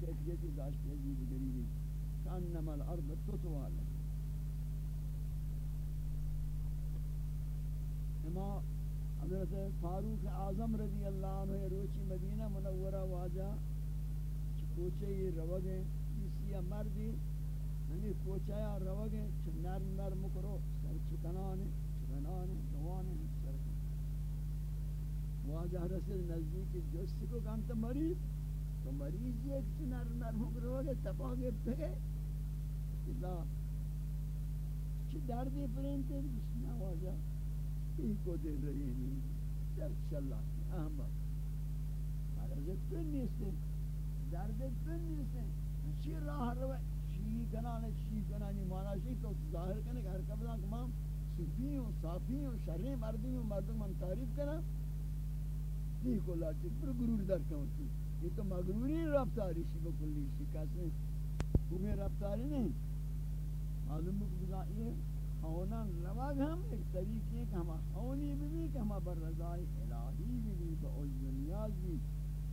کیفیتی داشت عجیب غریبی کانما الارض تطوال اما حضرت فاروق اعظم رضی اللہ عنہ روچی مدینہ منورہ واجہ کوچے یہ روگے کسی مردی ہمیں کوچایا روگے نرم نرم کرو سر چکنانے چکنانے نوانے سر واجہ رسل نزدیک جس کو کام مریض تو مریض یہ کہ نرم نرم کرو گے تپاگے پہ اللہ چی دردی پرینتے بسم اللہ واجہ ای کو دل رہی نہیں۔ در چلا احمد عرضت پن نیستے دردت پن نیستے چی راہ روے چی کنانے چی کنانی مانا شی تو ظاہر کرنے کہ ہر قبضہ کمام صوفی ہوں، صافی ہوں، شرعی مردی ہوں، مردم من تعریف کرنا۔ نہیں کو لاتی پر گرور در کیوں تھی۔ یہ تو مغروری رفتاری شی بکلی شی کسی ہمیں رفتاری نہیں۔ معلوم بکلی یہ خونان رواگ ہم ایک طریقے کہ ہم خونی بھی کہ ہم بر رضای الہی بھی بھی با عز و نیاز بھی۔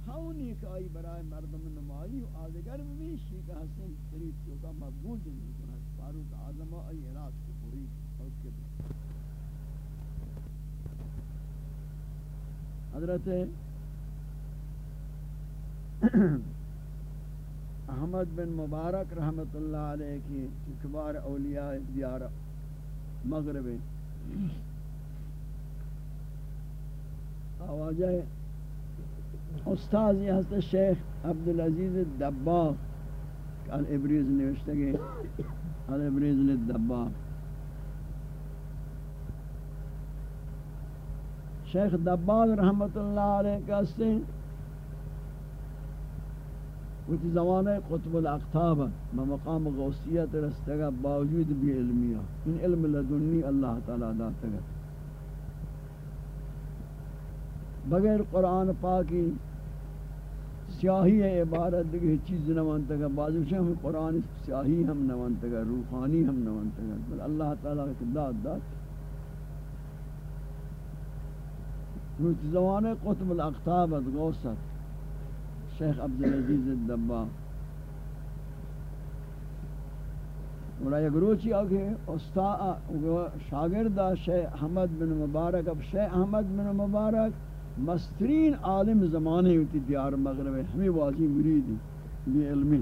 خونی کہ آئی برای مردم نمائی و آدگر بھی بھی شیخ حسن طریق تو کا مقبول جنگی کنہ فاروق آدم آئی علاج کو پوری اوکے بھی حضرت احمد بن مبارک رحمت اللہ علیہ کی کبار اولیاء دیارہ مغرب آوازہ استاذ یہ ہست شیخ عبدالعزیز الدباغ الابریز نوشتے گئے الابریز الدباغ۔ شیخ دباغ رحمت اللہ علیہ کا سے وچ زمانہ قطب الاقتاب بمقام غوثیت رستگا باوجود بھی علمیہ ان علم لدنی اللہ تعالی داتگا بغیر قرآن پاکی سیاہی عبارت دیکھ چیز نوانتگا بعض ہم قرآن سیاہی ہم نوانتگا روحانی ہم نوانتگا بل اللہ تعالی کی داد دات وچ زمانہ قطب الاقتاب غوثت شیخ عبدالعزیز الدبا اور یک روچی آگے استاد شاگرد شیخ احمد بن مبارک، اب شیخ احمد بن مبارک مسترین عالم زمانے ہوتی دیار مغرب، ہمیں واضح مرید بھی علمی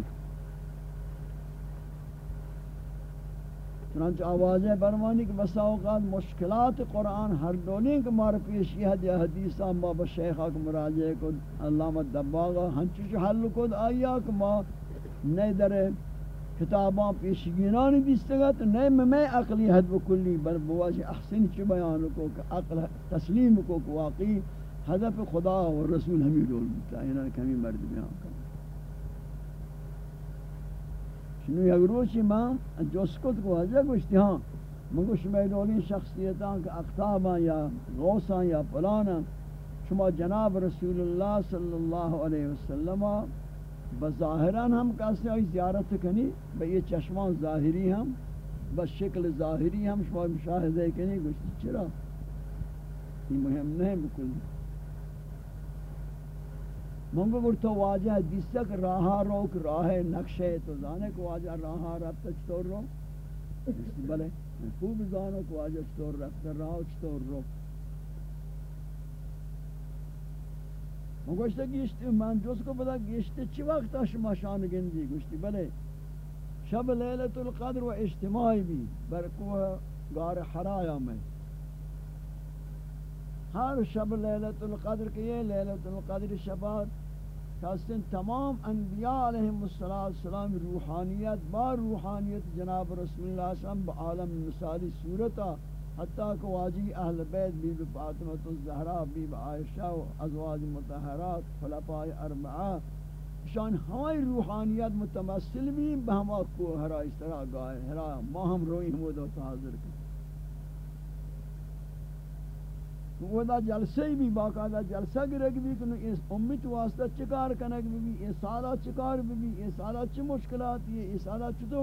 چنانچہ آوازیں برمانی کہ بسا اوقات مشکلات قرآن ہر دولیں کہ مار پیش یہ حدیث حدیثہ بابا شیخہ کو مراجعہ کو علامہ دباغا ہنچو ہنچوش حل کو آیا کہ ما نئے در کتاباں پیشگینانی دیستگا تو نئے میں عقلی حد و کلی بل بواجہ احسن چی بیان کو کہ عقل تسلیم کو کہ واقعی حدف خدا و رسول ہمیں دول بتا ہے انہاں کمی مرد بیان کرنا شنو یک روچی من جسکت کو حضر گوشتی ہاں من گوش میدولی شخصیتاں کہ یا غوثاں یا پلانا شما جناب رسول اللہ صلی اللہ علیہ وسلم بظاہران ہم کسی آئی زیارت کنی با یہ چشمان ظاہری ہم بس شکل ظاہری ہم شما مشاہدہ کنی، گوشتی چرا؟ یہ مهم نہیں بکلی منگو گر تو واجہ دیسک راہا روک، راہ نقشے تو زانے کو واجہ راہا رفتا چطور رو؟ بلے، خوب زانو کو واجہ چطور رفتا راہ چطور رو؟ من گوشتا گیشتی من جوز کو بدا گیشتی چی وقت شما شان گندی گوشتی بلے، شب لیلت القدر و اجتماعی بھی برکوہ گار حرایا میں ہر شب لیلت القدر کے یہ لیلت القدر شبات کہستن تمام انبیاء علیہم السلام روحانیت، با روحانیت جناب رسول اللہ صلی اللہ علیہ وسلم، با عالم مثالی صورتا حتیٰ کہ واجی اہل بیت، بی بی فاطمت الزہرا بی بی عائشہ و ازواج متحرات خلفاء اربعہ. شان ہماری روحانیت متمثل بھی بہما کو ہرا اس طرح گائے ہرا ما ہم روئی ہمود و حاضر کریں وہ دا جلسے بھی باقاعدہ جلسہ گرگ بھی کہ اس امت واسطہ چکار کنک بھی، یہ سالہ چکار بھی، یہ سالہ چی مشکلات، یہ یہ سالہ چی تو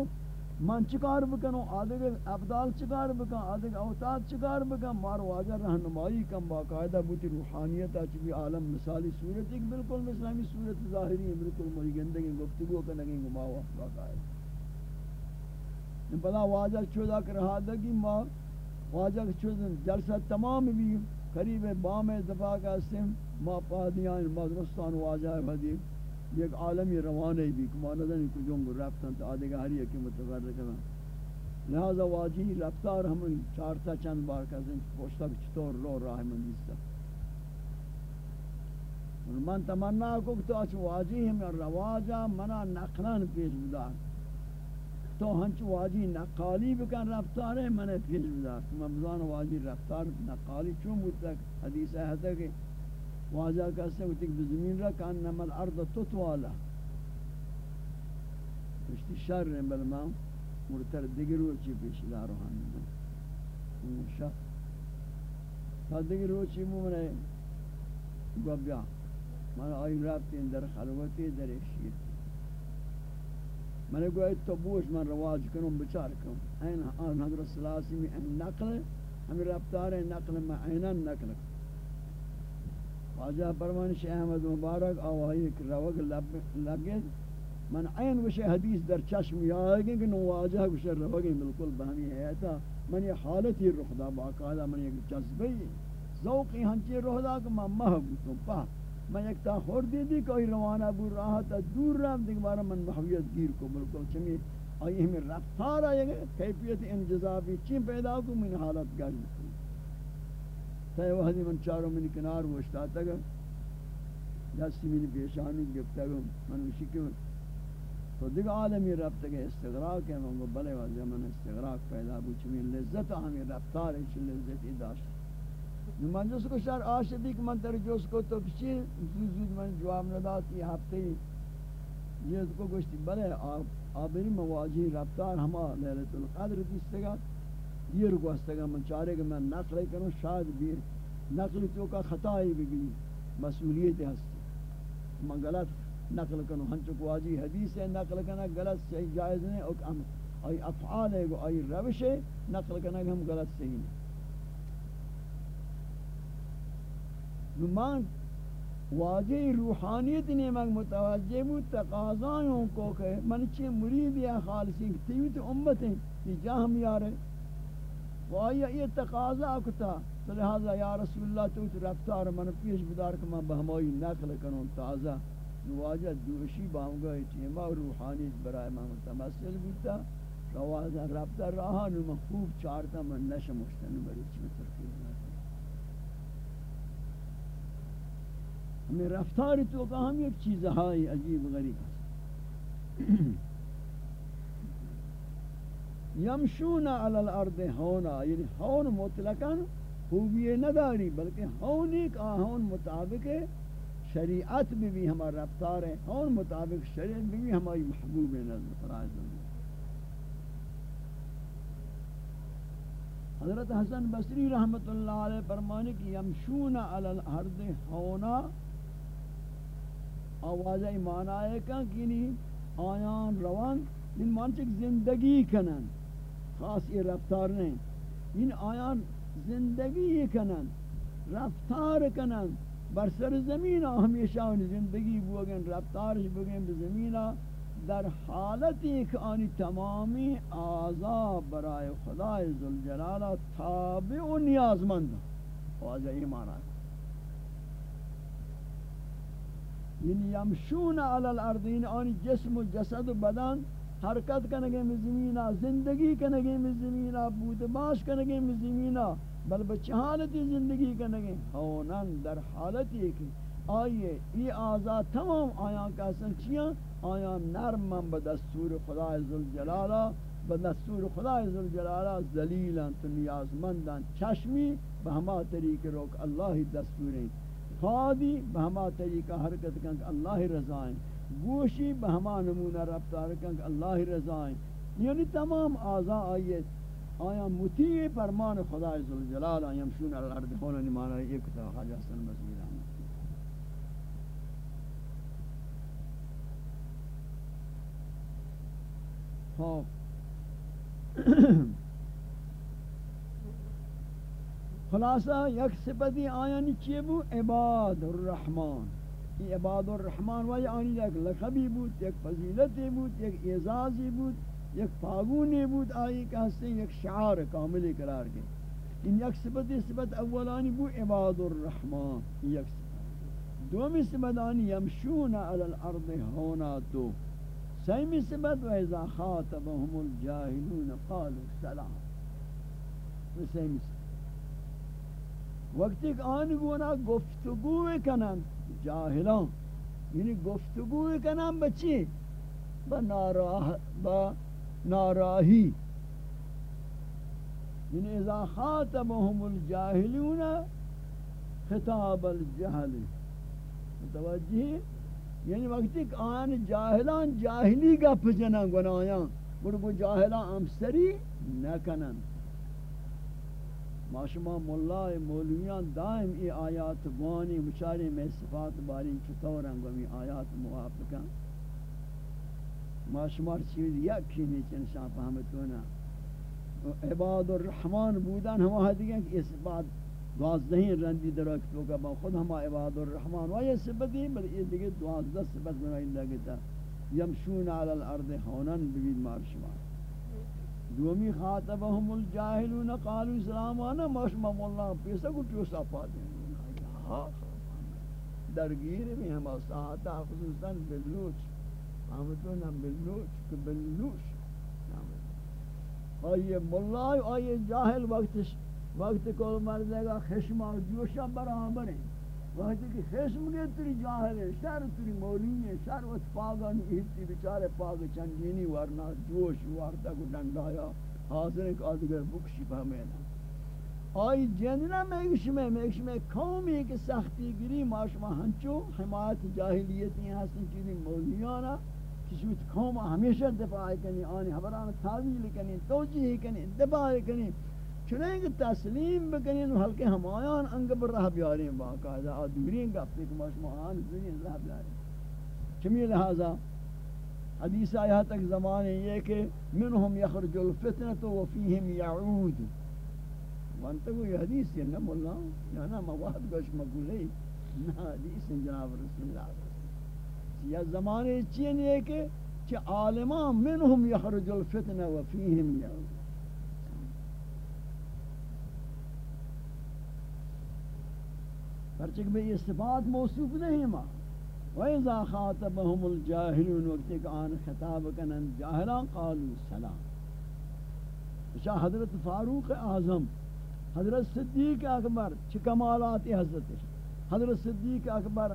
من چکار بکنو آدھگ ابدال چکار بکن آدھگ اوتاد چکار بکن مار واجہ رہنمائی کم باقاعدہ بوتی روحانیت چکی عالم مثالی صورت، ایک بالکل مثلامی صورت ظاہری ہے، بالکل مری گندگی، گفتگو کنگی گماوا باقاعدہ۔ بلا واجہ چودا کر رہا دگی ما واجہ چودا جلسہ تمام بھی قریب بام دفاع کا سم، ما پادیان مدرستان واجہ بدی ایک عالمی روانے بھی کمانا دنی کجوں رفتن تو آدھے گا ہر یکی متفرق کرنا لہذا واجی رفتار ہم چارتا چند بار کسیں پوشتا کہ چطور رو راہ من دیستا من تمنا کو کہ تو اچھ واجی ہم رواجا، منا نقلان پیش بدار تو ہنچ واجی نقالی بکن رفتار ہے منا پیش بدار تو مبزان واجی رفتار نقالی چون بود تک حدیث ہے کہ واجہ کہتے ہیں کہ زمین را کان نمال ارض تطوالا پشتی شر رہے بل ماں مرتر دیگر روچی پیش دا روحانی میں شر تا دیگر روچی مو منے گو بیا۔ من آئی رابطی در خلوتی، در ایک شیر میں نے گویا تو بوش من رواج کنم بچار کنم این آن حضرت صلی اللہ علیہ وسلم نقل ہمیں رابطار نقل میں اینان نقل کنم واجہ فرمان شیخ احمد مبارک آوائی ایک روگ لگے من عین وش حدیث در چشم یاگے کہ نو واجہ وش روگ بالکل بہمی ہے تا من یہ حالت ہی رخ باقاعدہ من ایک جذبے ذوقی ہنچے رخ کہ میں محبوب پا میں ایک تا خور دی دی کوئی روانہ بو راہ تا دور رہا دیکھ بارا من محویت گیر کو بالکل چمی آئی ہمیں رفتار آئے گا کیفیت انجذابی چین پیدا کو من حالت گاری تے وحدی من چاروں من کنار وشتا تک دستی من پیشانی گفتا گم من وشی کہ تو دیکھ عالمی رب تک استغراق ہے من کو بلے واجہ من استغراق پیدا بو چمی لذت ہمیں رفتار ہے چلی لذتی داشت. من جس کو شر آشدی کہ من تر جوس کو تو کچی زود زود من جواب نداتی ہفتے یہ کو گوشتی بلے آبری مواجی رفتار ہما لیلت القدر دیستگا، یہ رکو ہستگا من چارے کہ میں نقل کروں شاید بھی نقل تو کا خطائی بھی مسئولیت ہستی۔ من غلط نقل کروں ہنچو کو آجی حدیث ہے، نقل کرنا غلط صحیح جائز نہیں اور آئی افعال ہے آئی روش ہے، نقل کرنا ہم غلط صحیح نہیں۔ من واجہ روحانیت نے میں متوجہ بود تقاضایوں کو کہ من چی مرید یا خالصی تیویت امت ہیں کہ جا یارے و آیا یہ تقاضا کتا، تو لہذا یا رسول اللہ تو رفتار من پیش بدار کہ میں بہمائی نقل کنوں تازہ نواجہ دوشی باہمگا چیما روحانیت برای میں متمثل بودتا. روازہ رفتار رہا نو میں خوب چارتا، من نشمشتا نو بری چی ترکیب ہمیں رفتاری تو کہ ہم ایک چیز ہائی عجیب غریب یمشون علی الارض ہونا یعنی ہون مطلقاً خوبی نداری، بلکہ ہون ایک آہون مطابق شریعت بھی بھی ہمارا رفتار ہے، ہون مطابق شریعت بھی بھی ہماری محبوب نظر فرائض حضرت حسن بصری رحمت اللہ علیہ فرمانے کہ یمشون علی الارض ہونا آوازہ معنی ہے کہ آیان روان ان مانچک زندگی کنن، خاص یہ رفتار نہیں۔ ان آیان زندگی کنن، رفتار کنن، بر سر زمین ہمیشہ زندگی بوگن، رفتارش بگن بر زمین در حالتی کہ آنی تمامی آزا برای خدای ذوالجلالہ تابع و نیازمند واضح ایمان ہے یعنی یمشون علی الارض یعنی آنی جسم و جسد و بدن، حرکت کنگے میں زمینہ، زندگی کنگے میں زمینہ بود باش کنگے میں زمینہ، بل بچ حالتی زندگی کنگے، ہونن در حالتی کہ آئیے، یہ آزاد تمام آیاں کا سنچیاں آیاں نرمن بدستور خدا عزالجلالہ بدستور خدا عزالجلالہ ذلیلاں تو نیازمنداں چشمی بہما طریق روک اللہ دستوریں۔ خادی بہما طریقہ حرکت کنگ اللہ رضائیں۔ گوشی بہما نمونہ رفتار کنگ اللہ رضائیں۔ یعنی تمام آزا آئیت آیا مطیع فرمان خدا عزالجلال آیا مشون الارد خوننی مانا ایک کتاب خواجہ حسن بسمی رحمت خوب خلاصہ، یک صفتی آیانی چیئے بو؟ عباد الرحمن یہ عباد الرحمن وائی آنی یک لقبی بود، یک فضیلتی بود، یک اعزازی بود، یک پاگونی بود، آئی کہ ہستے یک شعار کاملی قرار گئے ان یک صفت صفت اولانی بو؟ عباد الرحمن یک صفت. دومی صفت آنی یمشون علی الارض ہونا تو سیمی صفت و اذا خاطبهم الجاہلون قالوا سلام. سیمی صفت. وقتی کہ آن گونا گفتگو کنن جاہلان یعنی گفتگو کنن بچی با ناراہ با ناراہی یعنی اذا خاطبهم الجاہلون خطاب الجہل متوجہ یعنی وقتی کہ آن جاہلان جاہلی گپ جنن گنایاں گرگو جاہلان امسری نکنن. ما شما مولای مولویان دائم ای آیات بوانی مچاری میں صفات باری چطور ہیں گومی آیات موافقا ما شما چیز یکی نیچن یعنی شاہ فهمتونا عباد الرحمن بودن ہما حدیث ہیں کہ اس بات دوازدہیں رندی درک تو کہ خود ہما عباد الرحمن و یہ صفتی بل یہ دیکھ دوازدہ صفت بنائی لگتا یمشون علی الارض حونن ببید مار شما. دومی خاطبهم الجاهلون قالوا سلام انا مشما مولا پیسا کو پیسا پا دیں؟ درگیر میں ہم ساعتا خصوصا بلوچ ہمتونا بلوچ کہ بلوچ۔ آئیے مولا، آئیے جاہل وقت وقت کو مردے گا خشمہ جوشا برابر ہیں۔ وقتی کہ خشم گئے تری جاہل ہے شر تری مولین ہے شر وقت پاگا نیتی بچارے پاگ چنگینی ورنہ جوش وارتا کو ڈنڈایا، حاضر ایک آدھگر بکشی پہمینا آئی جننا میگش میں میگش میں قومی کے سختی گری ماشما ہنچو حمایت جاہلیتی ہیں، حسن چیزی مولیانا، کسی قوم ہمیشہ دفاع کنی، آنی حبران تعویل کنی توجیح کنی دفاع کنی۔ چنانکہ تسلیم بکنین حلقے ہمایان انگ پر رہ بیارین باقاعدہ آدورین گا اپنے کماش محان دورین رہ بیارین چمی لہذا حدیث آیا تک زمانے یہ کہ منہم یخرج الفتنة وفیہم یعود۔ وانتا کو یہ حدیث ہے نم اللہ یا نا مواد گوش مقولے نا حدیث جناب رسول اللہ یہ زمانے چین یہ کہ کہ عالمان منہم یخرج الفتنة وفیہم یعود۔ پرچک میں یہ صفات موصوف نہیں ما وَإِذَا خَاطَبَهُمُ الْجَاهِلُونَ، وقت ایک آن خطاب کنن، جاہلان قالوا سلام اچھا حضرت فاروق اعظم، حضرت صدیق اکبر چھ کمالات حضرت حضرت صدیق اکبر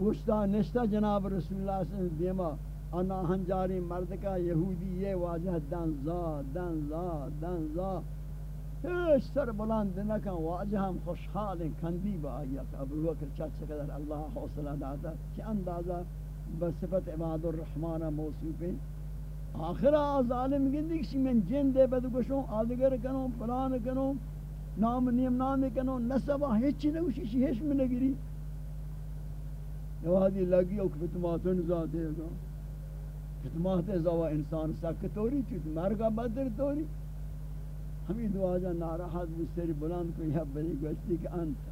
وشتا نشتا جناب رسول اللہ صلی اللہ علیہ وسلم دیما، انا ہنجاری مرد کا یہودی یہ واجہ، دن زا دن زا دن زا۔ هیچ سر بلند نکن واجه هم خوشحال کندی با آیا که ابو بکر چه قدر الله حوصله داده که اندازه به صفت عباد الرحمن موصوف ہے آخر ظالم گندی کسی من جن دے بدو گشوں آدگر کنوں فلان کنوں نام نیم نام کنوں نسبہ ہیچی نگوشی شی ہیچ میں نگری نوادی لگی او فتماتن ذاتے گا فتمات ازاوا انسان سکتوری چیت مرگا بدر توری ہمیں دعا جا ناراحت مستری بلند کو یہ بلی گوشتی کہ انت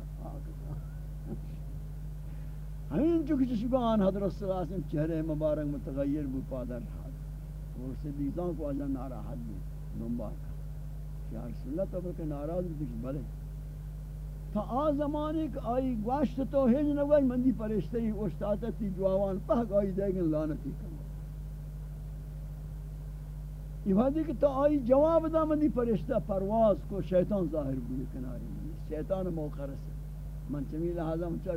ہمیں چکے چشبان حضرت صلی اللہ علیہ وسلم چہرے مبارک متغیر بو پادر حد اور سے دیزان کو آجا ناراحت بھی نمبار کا یا رسول اللہ تو کہ ناراض بھی کچھ بلے۔ تا آ زمانے کہ آئی گوشت تو ہیج نگوئی مندی پرشتے ہی اشتاتا تی جوان پاک آئی دیگن لانتی کم یہ وادی کہ تو آئی جواب دا منی فرشتہ پرواز کو شیطان ظاہر ہوئی کناری منی شیطان موقع رسے من چمی لہذا مچار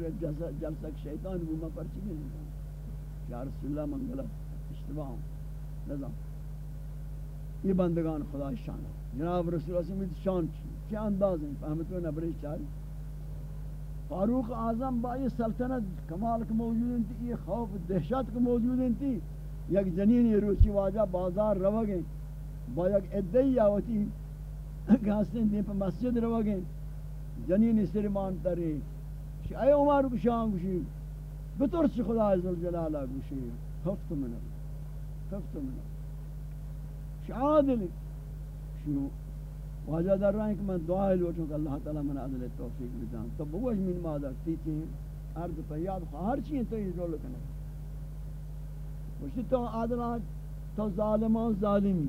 جلسہ شیطان بو میں پرچی بھی نہیں یا رسول اللہ، من غلط اشتباہ ہوں۔ نظام۔ یہ بندگان خدا شان جناب رسول اللہ سے شان چی؟ کیا انداز ہیں فہمتو نبری چاری فاروق اعظم با یہ سلطنت کمال کے موجود ہیں یہ خوف دہشت کے موجود ہیں یک جنین روچی واجہ بازار رو گئے با یک ادعی آوتی گھاستین دین پر مسجد رو گئے جنین سرمان تری اے عمر کشان کشی بطور چی خدا عزل جلالہ کشی خفت منہ خفت منہ شعادل شو واجہ در رہا ہے کہ میں دعا لوٹوں کہ اللہ تعالی من عدل توفیق بدان تو بوجھ من مادر تیتی عرض پیاد ہر چیز تو یہ رول کرنا مجھے تو عدلات تو ظالمان، ظالمی.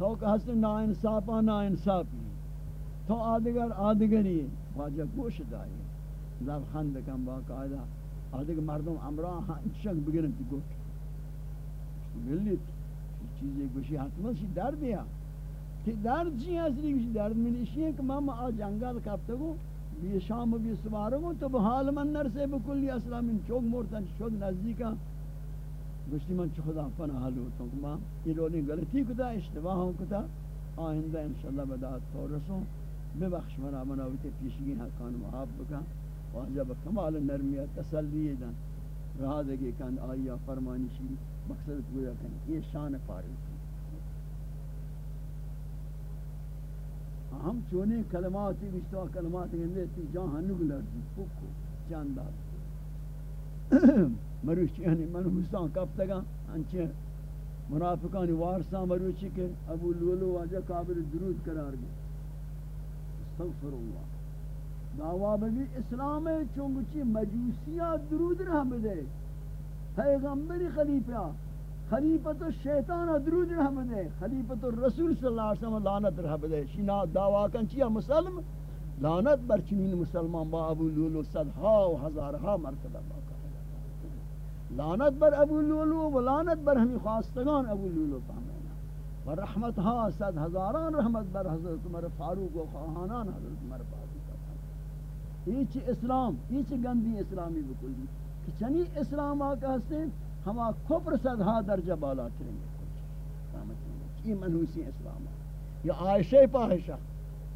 تو کہ حسن نا انصافا نا انصافی تو آدگر آدگری واجہ گوش دائی لب خند کن باقاعدہ آدگر مردم امران ہنچک بگرن تی گوش ملیت چیزیں گوشی حتما سی درد یا جی ہاں کہ درد چی اصلی گوشی درد من ہے کہ ماما آ جنگل کبتا گو۔ بی شام و بی سوارو گو تو بحال من نرسے بکلی اصلا من چوک مورتا شد نزدیکا گوشتی من چو خدا پناہ حل ہوتا ہوں کہ ماں یہ رولیں غلطی کتا اشتباہوں کتا آئندہ انشاءاللہ بدات تو رسوں ببخش منا مناویتے پیشگی حقان محاب بکا واجہ بکمال نرمیت تسلیہ دن رہا دے گے کند آئیا فرمانی شیری مقصد گویا کریں یہ شان فارغ ہم چونے کلماتی بشتوا کلمات گندے تی جان ہنگ لرزی پکو جاندار مروچی یعنی من حسان کب تگا انچے منافقانی وارسان مروچی کہ ابو لولو واجہ قابل درود قرار گئے۔ استغفر اللہ۔ دعویٰ بھی اسلام ہے چونگچی مجوسیہ درود رہ بدے پیغمبری خلیفہ خلیفت الشیطان درود رحمت ہے خلیفت الرسول صلی اللہ علیہ وسلم لعنت رحمت ہے شنا دعوا کن چیا مسلم؟ لعنت بر چنین مسلمان با ابو لولو صدها و ہزارها مرتبہ لعنت بر ابو لولو و لعنت بر ہمی خواستگان ابو لولو فهمینا و رحمت ها صد ہزاران رحمت بر حضرت عمر فاروق و خواهانان حضرت عمر فاروق یہ اسلام یہ گندی اسلامی بکلی کہ چنی اسلام آکا ہستے ہما کفر صدہا درجہ بالا تریں گے۔ یہ منحوسی اسلام ہے یہ عائشہ پاہشہ۔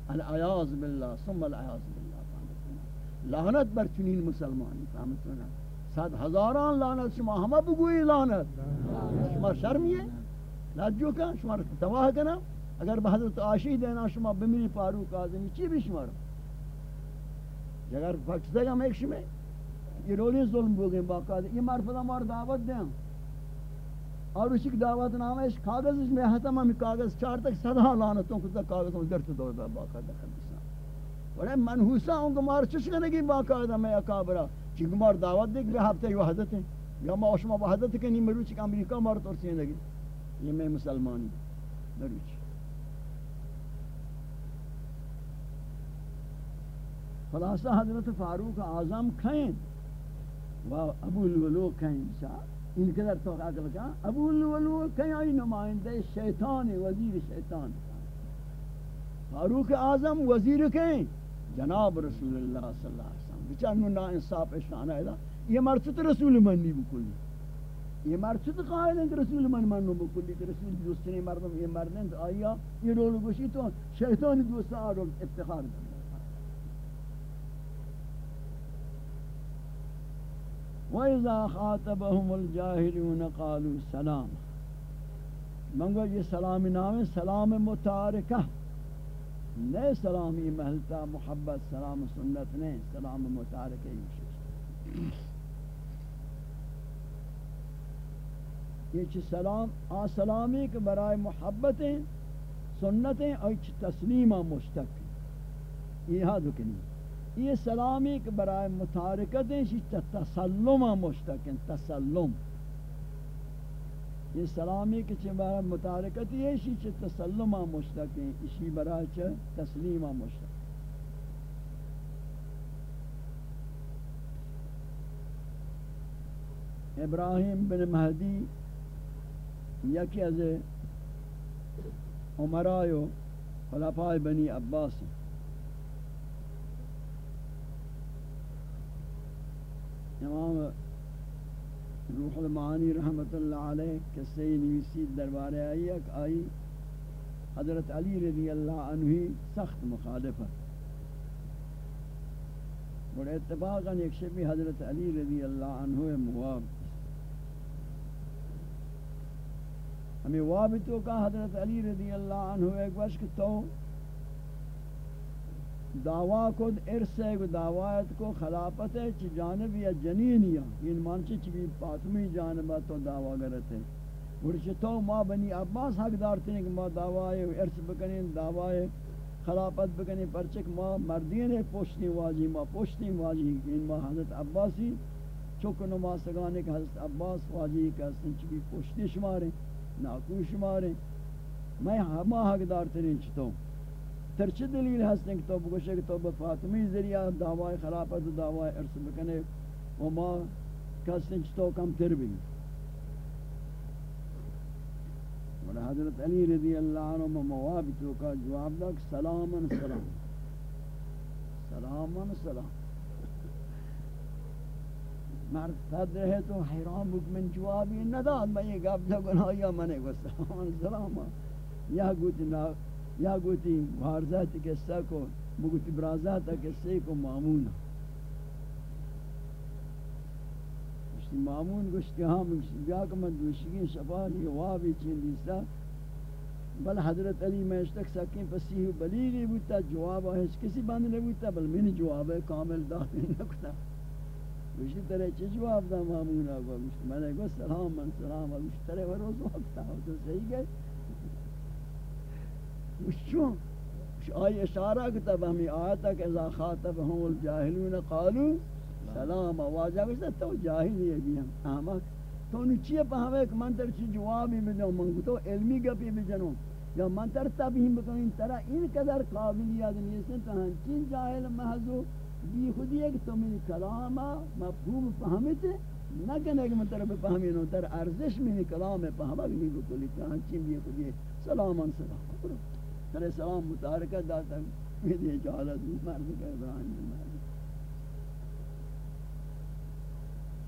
العیاض باللہ، ثم العیاض باللہ لعنت بر چنین مسلمانی فهمت صد ہزاران لعنت، شما ہما بگوئی لعنت. شما شرمی ہے لجو کا شما تواہ کنا اگر بحضرت عاشی دینا، شما بمیری پاروک آزمی چی بھی شما رو؟ اگر فکستے گا میں ایک شما یہ رولی ظلم بو گئے باقاعدہ یہ مرفضہ مار دعوت دیں اور اسی کی دعوت نام ہے اس کاغذ اس میں ہتم ہم کاغذ چار تک صدا لانتوں کو تک کاغذ میں درت دور دا باقاعدہ خلصا بڑے منحوسا ہوں گمار چش کرنے کی باقاعدہ میں اکابرہ چی گمار دعوت دے کہ ہفتے یہ وحدت ہے یا ما شما وحدت کے نہیں مروچ کہ امریکہ مار طور سے لگی یہ میں مسلمانی مروچ۔ خلاصہ حضرت فاروق اعظم کھائیں۔ و ابو الولو کہیں شاہ ان قدر تو عقل کا ابو الولو کہیں آئی نمائندہ شیطان، وزیر شیطان۔ فاروق اعظم وزیر کہیں جناب رسول اللہ صلی اللہ علیہ وسلم بچار نا انصاف اشانہ ہے یہ مرچت رسول منی بکلی۔ یہ مرچت قائل ہے کہ رسول من منو بکلی، کہ رسول دوستنی مردم یہ مردن آیا، یہ رول گوشی تو شیطان دوست آرم افتخار کرنے وَإِذَا خَاطَبَهُمُ الْجَاهِلُونَ قَالُوا سَلَامًا منگو یہ سلام نام سلام متارکہ نئے سلامی محلتا محبت، سلام سنت نے، سلام متارکہ یہ چھ سلام، آ سلامی کے برائے محبتیں، سنتیں اور تسلیمہ مشتق۔ یہ ہاں دکنی یہ سلامی کہ برائے متارکت ہیں اسی تسلم مشتقن تسلم۔ یہ سلامی کہ چھ برائے متارکت ہے، اسی تسلم مشتقن اسی برائے چھ تسلیم مشتق ابراہیم بن مہدی یکی از عمرائیو خلفاء بنی عباس امام روح المعانی رحمت اللہ علیہ قصے نویسی دربار آئی ایک آئی حضرت علی رضی اللہ عنہ سخت مخالفت بڑے اتفاقا ایک شبی حضرت علی رضی اللہ عنہ مواب۔ ہمیں وابطوں کا حضرت علی رضی اللہ عنہ ایک وشک تو دعوا کد ارسے کو دعوایت کو خلافت ہے، چی جانب یا جنین یا یہ یعنی مانچے چی بھی پاتمی جانبہ تو دعوا گرت ہے ورچہ تو ما بنی عباس حق دارتے ہیں کہ ما دعوائے ارث بکنیں دعوائے خلافت بکنیں پرچک ما مردین پوشتی واجی، ما پوشتی واجی ان ما حضرت عباسی چک نماسگانے کہ حضرت عباس واجی کا سنچکی پوشتی شماریں ناکو شماریں میں ہما حق دارتے ہیں چھتوں ترچ دلیل ہستیں کہ تو بگوشے کہ تو بفاطمی ذریعہ دعوائے خلافت و دعوائے ارث بکنے وما کسن چھتوں کم تر بھی اور حضرت علی رضی اللہ عنہ موابتوں کا جواب دا سلامن سلام. سلامن سلام. مرد صد رہے تو حیران بک من جوابی نداد. میں یہ گفت گناہ یا منے گو سلامن سلام. یا گوتی نا یا گوتی بھارزات قصہ کو بگوتی برازات قصے کو معمون مامون مامون گوشتی ہاں بیا کہ من دوشگی شفالی وابی چین دیستا۔ بل حضرت علی میں اشتک سکیں پسیح بلیغی بوتا جواب ہے کسی بند نبوتا، بل من جواب کامل داخل نکتا گوشتی طرح چی جواب دا مامون آگا گوشتی میں نے گو، سلام من سلام، گوشتی طرح وروز وقتا ہو تو صحیح گئے۔ گوشتوں آئی اشارہ کتا بہمی آیتا کہ اذا خاطبهم الجاہلون قالوا سلام واجہ وشتا تو جاہلی ہے بھی ہم احمق تو انہوں چیئے پہاوے کہ من تر چی جوابی بدوں منگو تو علمی گپی بجنوں یا من تر تبہیم بکنوں ترہ ان قدر قابلیت نیسن، تو ہن چین جاہل محضو بی خودی ہے کہ تو من کلامہ مفہوم فہمت نہ کہنے کہ من تر بفہمینوں تر ارزش من کلام پہمک نہیں بکلی، تو ہن چین بی خودی ہے سلامان سلام ترے سلام متارکہ داتا میری جہالت مرد کا ابراہیم مرد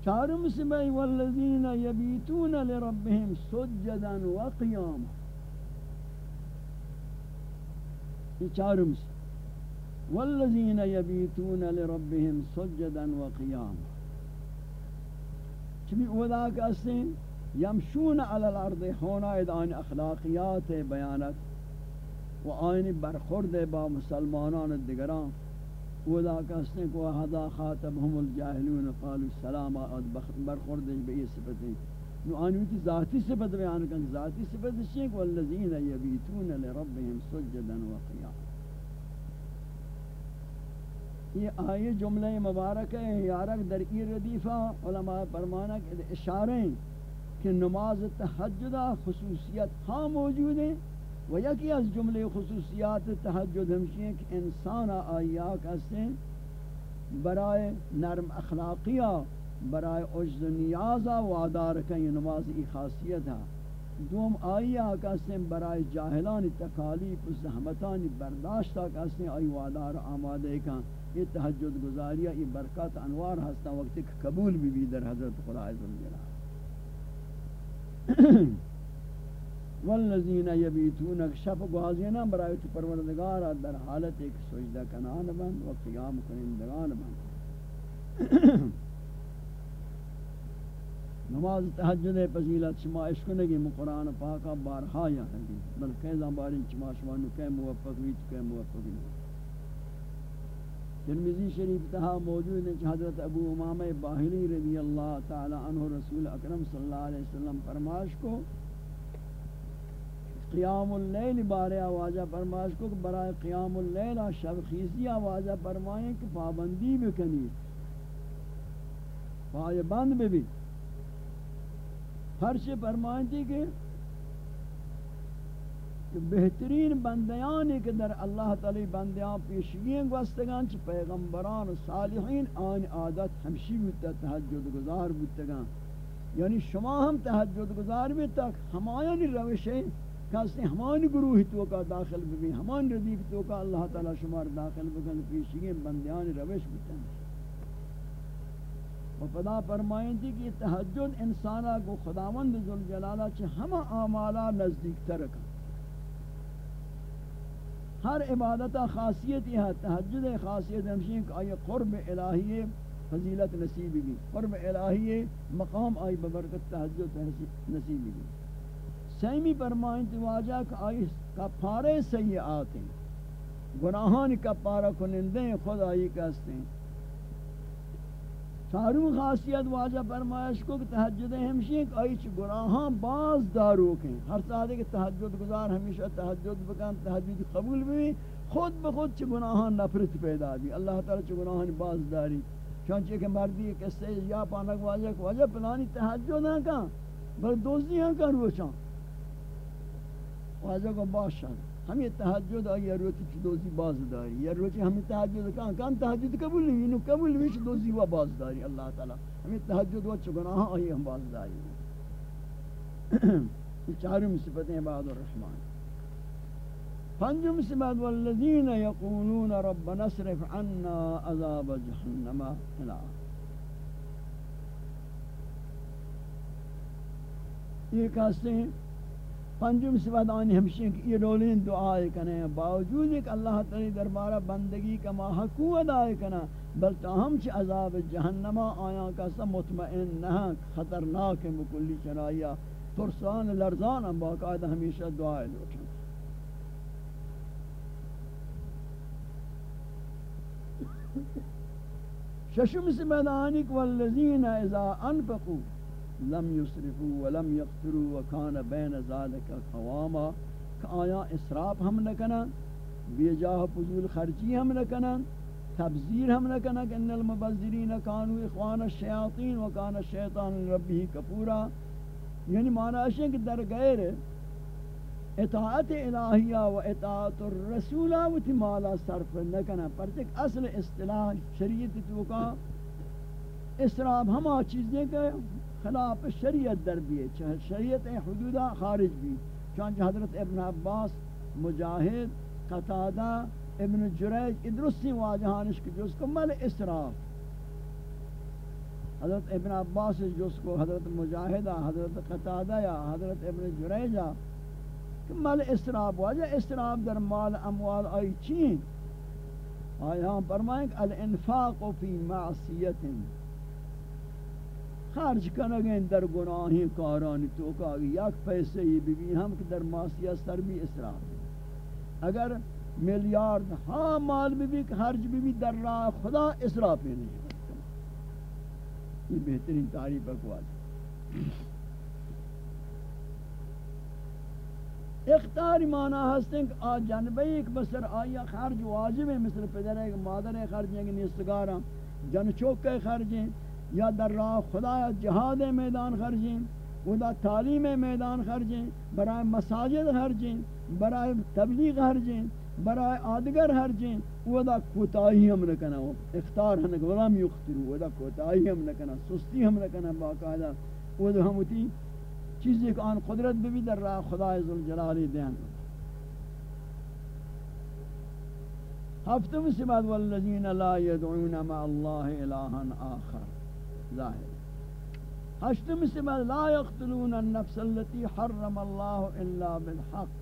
چارم سبئی والذین یبیتون لربهم سجدا و قیاما۔ یہ چارم سبئی والذین یبیتون لربهم سجدا و قیاما۔ چمی اولا کہتے ہیں یمشون علی الارض ہونا ادان اخلاقیات بیانت و آئین برخورد با مسلمانان دیگران. ودا کسنے کو ہدا خاطبهم الجاہلون قالوا السلام برخوردش بئی صفتیں نو آنوی کی ذاتی صفت بیان کن ذاتی صفت شیخ والذین یبیتون لربهم سجدا و قیام یہ آئے جملہ مبارک ہے، یارک در ای ردیفہ علماء فرمانا کہ اشارے ہیں کہ نماز تحجدہ خصوصیت ہاں موجود ہیں و یکی از جمله خصوصیات تحجد ہمشی ہیں کہ انسان آیا کسے برای نرم اخلاقیہ برای عجز نیازہ وادار کہیں نماز ای خاصیت ہے دوم آیا کسے برای جاہلان تکالیف و زحمتان برداشتہ کسے آئی وادار آمادے کن یہ تحجد گزاریہ یہ برکات انوار ہستا وقت قبول بھی بھی در حضرت خدا عزم جلال والذین یبیتون شف گوازینا برای تو پروردگار در حالت ایک سجدہ کنان بند و قیام کنندگان بند. نماز تحجد فضیلت شما اشکنگی قرآن پاکا بارہا یا حدیث بلکہ زباری شما شما نکے موفق ہوئی چکے موفق ہوئی ترمذی شریف تہا موجود ہے حضرت ابو امامہ باہلی رضی اللہ تعالی عنہ رسول اکرم صلی اللہ علیہ وسلم فرماش کو قیام اللیل بارے آوازہ فرمائش کو کہ برائے قیام اللیل شب خیزی آوازہ فرمائیں کہ پابندی بکنی۔ پائے بند بھی بھی ہر سے فرمائیں تھی کہ کہ بہترین بندیانی کہ در اللہ تعالی بندیان پیشگین گوستگان، چھ پیغمبران و صالحین آن عادت ہمشی بودتا تحجد گزار بودتگان یعنی شما ہم تحجد گزار بودتا ہمایانی روشیں۔ کسی ہمان گروہ تو کا داخل بھی ہمان ردیف تو کا اللہ تعالی شمار داخل بکن پیشگی بندیان روش بکن و پدا فرمائیں تھی کہ تحجد انسانا کو خداوند ذوالجلالہ چھ ہما اعمالا نزدیک ترکا ہر عبادت خاصیت یہ ہے، تحجد خاصیت ہمشین کہ آئی قرب الہی فضیلت نصیبی بھی، قرب الہی مقام آئی ببرکت تحجد نصیبی بھی۔ سیمی فرمائیں تو واجہ کہ آئی کپارے سیئات ہیں۔ گناہان کپارہ کنندے ہیں، خود آئی کہستے ہیں۔ چاروں خاصیت واجہ فرمایش کو کہ تہجد ہمشی ایک آئی چھ گناہاں باز دارو کے ہر سادے کہ تہجد گزار، ہمیشہ تہجد بکن، تہجد قبول بھی خود بخود چھ گناہاں نفرت پیدا بھی اللہ تعالی چھ گناہاں باز داری۔ چونچہ کہ مردی ایک قصے یا پانک واجہ، کہ واجہ پلانی تہجد نہ کہاں بل دوزی ہاں کہاں روچاں۔ واجہ کو باشا ہم یہ تہجد آئی روچی چھ دوزی باز داری؟ یا روچی ہم تہجد کہاں؟ کہاں تہجد قبول نہیں انہوں قبول نہیں چھ دوزی و باز داری، اللہ تعالی۔ ہم یہ تہجد و چھ گناہ آئی ہم باز داری۔ چاروں صفتیں بعد الرحمن۔ پنجم صفت، والذین یقولون ربنا اصرف عنا عذاب جہنم الہ یہ کہتے ہیں؟ پنجم صفت آنی ہمشین کہ یہ رولین دعائے کنے باوجود ایک اللہ تعالی دربارہ بندگی کا ما حقوق آئے کنا بل تاہم چھ عذاب جہنم آیا کا سا مطمئن نہ خطرناک مکلی چنائیا ترسان لرزان ہم باقاعدہ ہمیشہ دعائے لوٹیں۔ ششم سے میدانک والذین اذا انفقوا۔ لم يسرفوا ولم يقتروا وكان بين ذلك قواما، کہ آیا اسراف ہم نہ کنا، بے جاہ فضول خرچی ہم نہ کنا، تبذیر ہم نہ کنا کہ ان المبذرین كانوا اخوان الشیاطین وكان الشیطان ربه کفورا۔ یعنی معنی ہے کہ در غیر اطاعت الہیہ و اطاعت الرسول و مالا صرف نہ کنا، پر اصل اصطلاح شریعت تو کا، اسراف ہما چیزیں کہ خلاف شریعت در بھی ہے۔ شریعت حدودہ خارج بھی چانچہ حضرت ابن عباس، مجاہد، قطادہ، ابن جریج ادرسی واجہانش کی جس کو مل اسراف۔ حضرت ابن عباس جس کو حضرت مجاہدہ، حضرت قطادہ یا حضرت ابن جریجہ مل اسراف واجہ اسراف در مال، اموال، آئی چین۔ آیا ہم ہاں، فرمائیں کہ الانفاق فی معصیت۔ خرج کنگیں در گناہی کارانی تو کا یک پیسے ہی بھی بھی ہم کہ در معصیت سر بھی اسراف اگر ملیارد ہاں مال بھی بھی خرج بھی بھی، در راہ خدا اسراف ہی نہیں یہ بہترین تعریف اقوال اختار مانا ہستیں کہ آ جنبے ایک بسر آیا خرج واجب ہے مثل پدر ہے مادر ہے خرج ہے کہ نیستگارا جن چوک کے خرج ہیں۔ یا در راہ خدا جہاد میدان خرجیں ودا تعلیم میدان خرجیں، برائے مساجد خرجیں، برائے تبلیغ خرجیں، برائے آدگر خرجیں ودا کوتاہی ہم نہ کنا، اختار ہم نہ ولم یخترو ودا کوتاہی ہم نہ کنا، سستی ہم نہ کنا، باقاعدہ ودا ہم تی چیزیں آن قدرت بھی در راہ خدا ذوالجلال دین ہفتم سے بعد، والذین لا يدعون مع الله الها آخر۔ ظاہر ہشتم سے لا يقتلون النفس التي حرم الله الا بالحق۔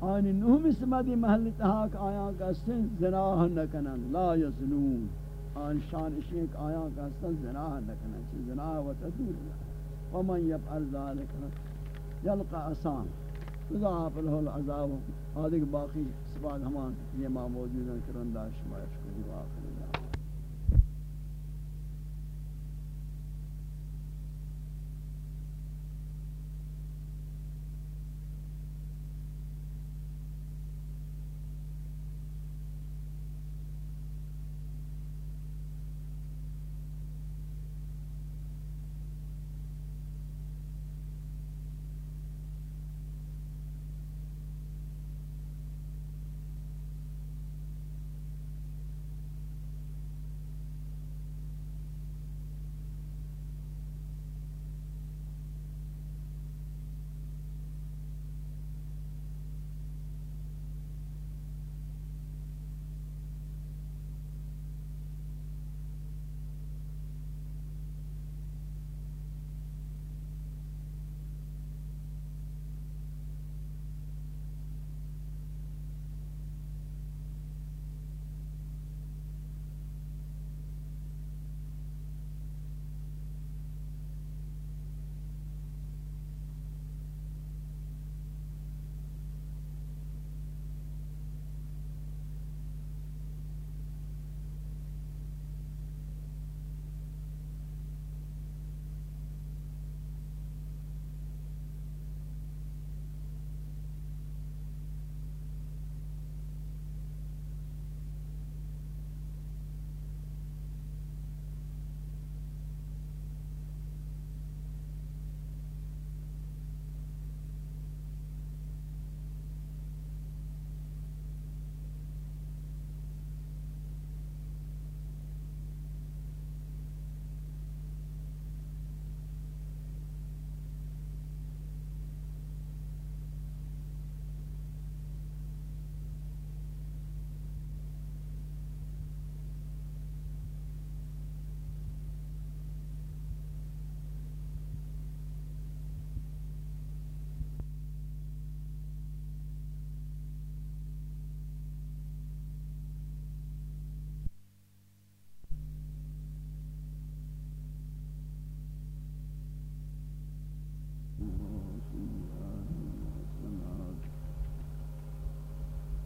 آنی نوم اسمدی محل تحاک آیاں کا سن زناہ نکنن لا یزنون۔ آن شان اشیق آیاں کا سن زناہ نکنن چی زناہ و تدور ومن یفعل ذالک یلقى اسان تضاعف له العذاب آدھے باقی سباد ہمان یہ ما موجود ہیں کرندہ شمایش کو آخر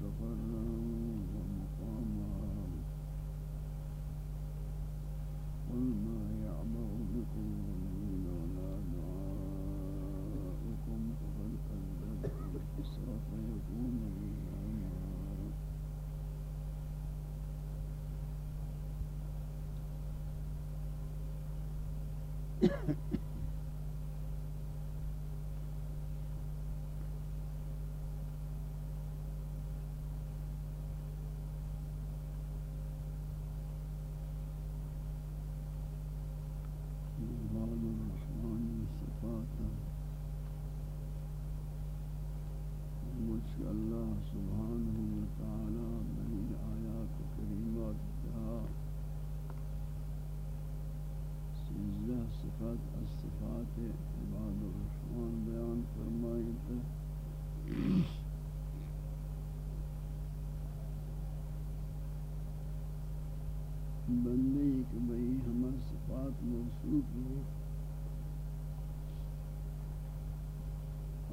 مستقرا ومقاما قل ما يعبأ بكم الذين ولا دعاؤكم فقد كذبتم فسوف يكون لزاما عباد صفات الصفات عباد الرحمن بیان فرمائی تا بندے کہ بھئی ہمیں صفات موصوف ہو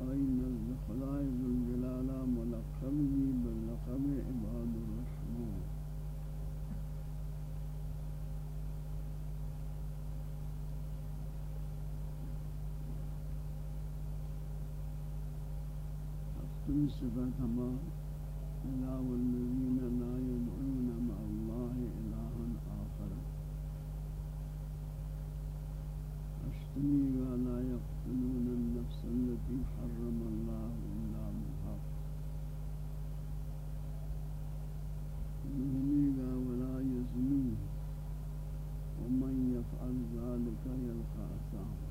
آئی نزد خدای ذوالجلالہ ملقب بھی باللقب عباد الرحمن ہفتم صفت ہما اللہ والذین لا يدعون مع اللہ الہا آخر اشتمی لا يقتلون النفس التي حرم الله إلا بالحق يهنيغا ولا يزنون ومن يفعل ذلك يلقى أثاما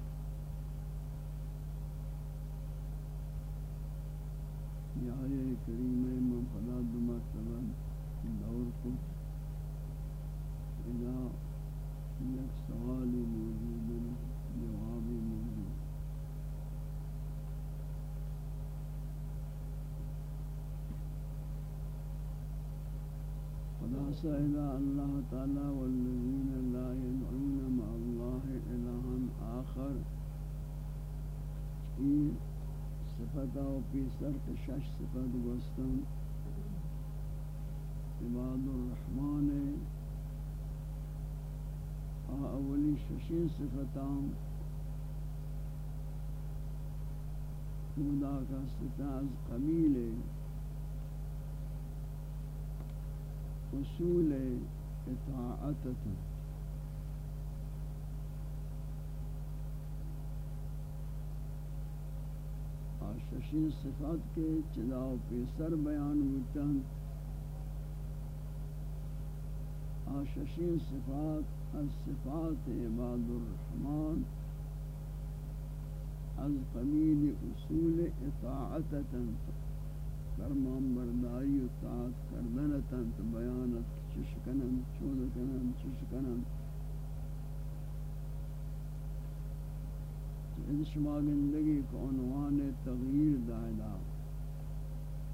یہ آیہ کریمہ من فلا دو مرتبہ دور کو اذا یک سوالی موجود جوابی موجود خدا سائلہ اللہ تعالی والذین لا يدعون مع اللہ الہا آخر۔ یہ صفتا و پیسر شش صفت گوستن۔ عباد الرحمن اولی ششین صفتان۔ خدا کا ستا از قبیل اصول اطاعتتا آششین صفات کے چلاو پیسر بیان ہوتا آششین صفات الصفات عباد الرحمن، از قبیل اصول اطاعتتا فرمان برداری و طاعت اطاعت کردنتا بیانت چشکنن چونکنن چشکنن ان شما زندگی کو عنوان تغییر دائدہ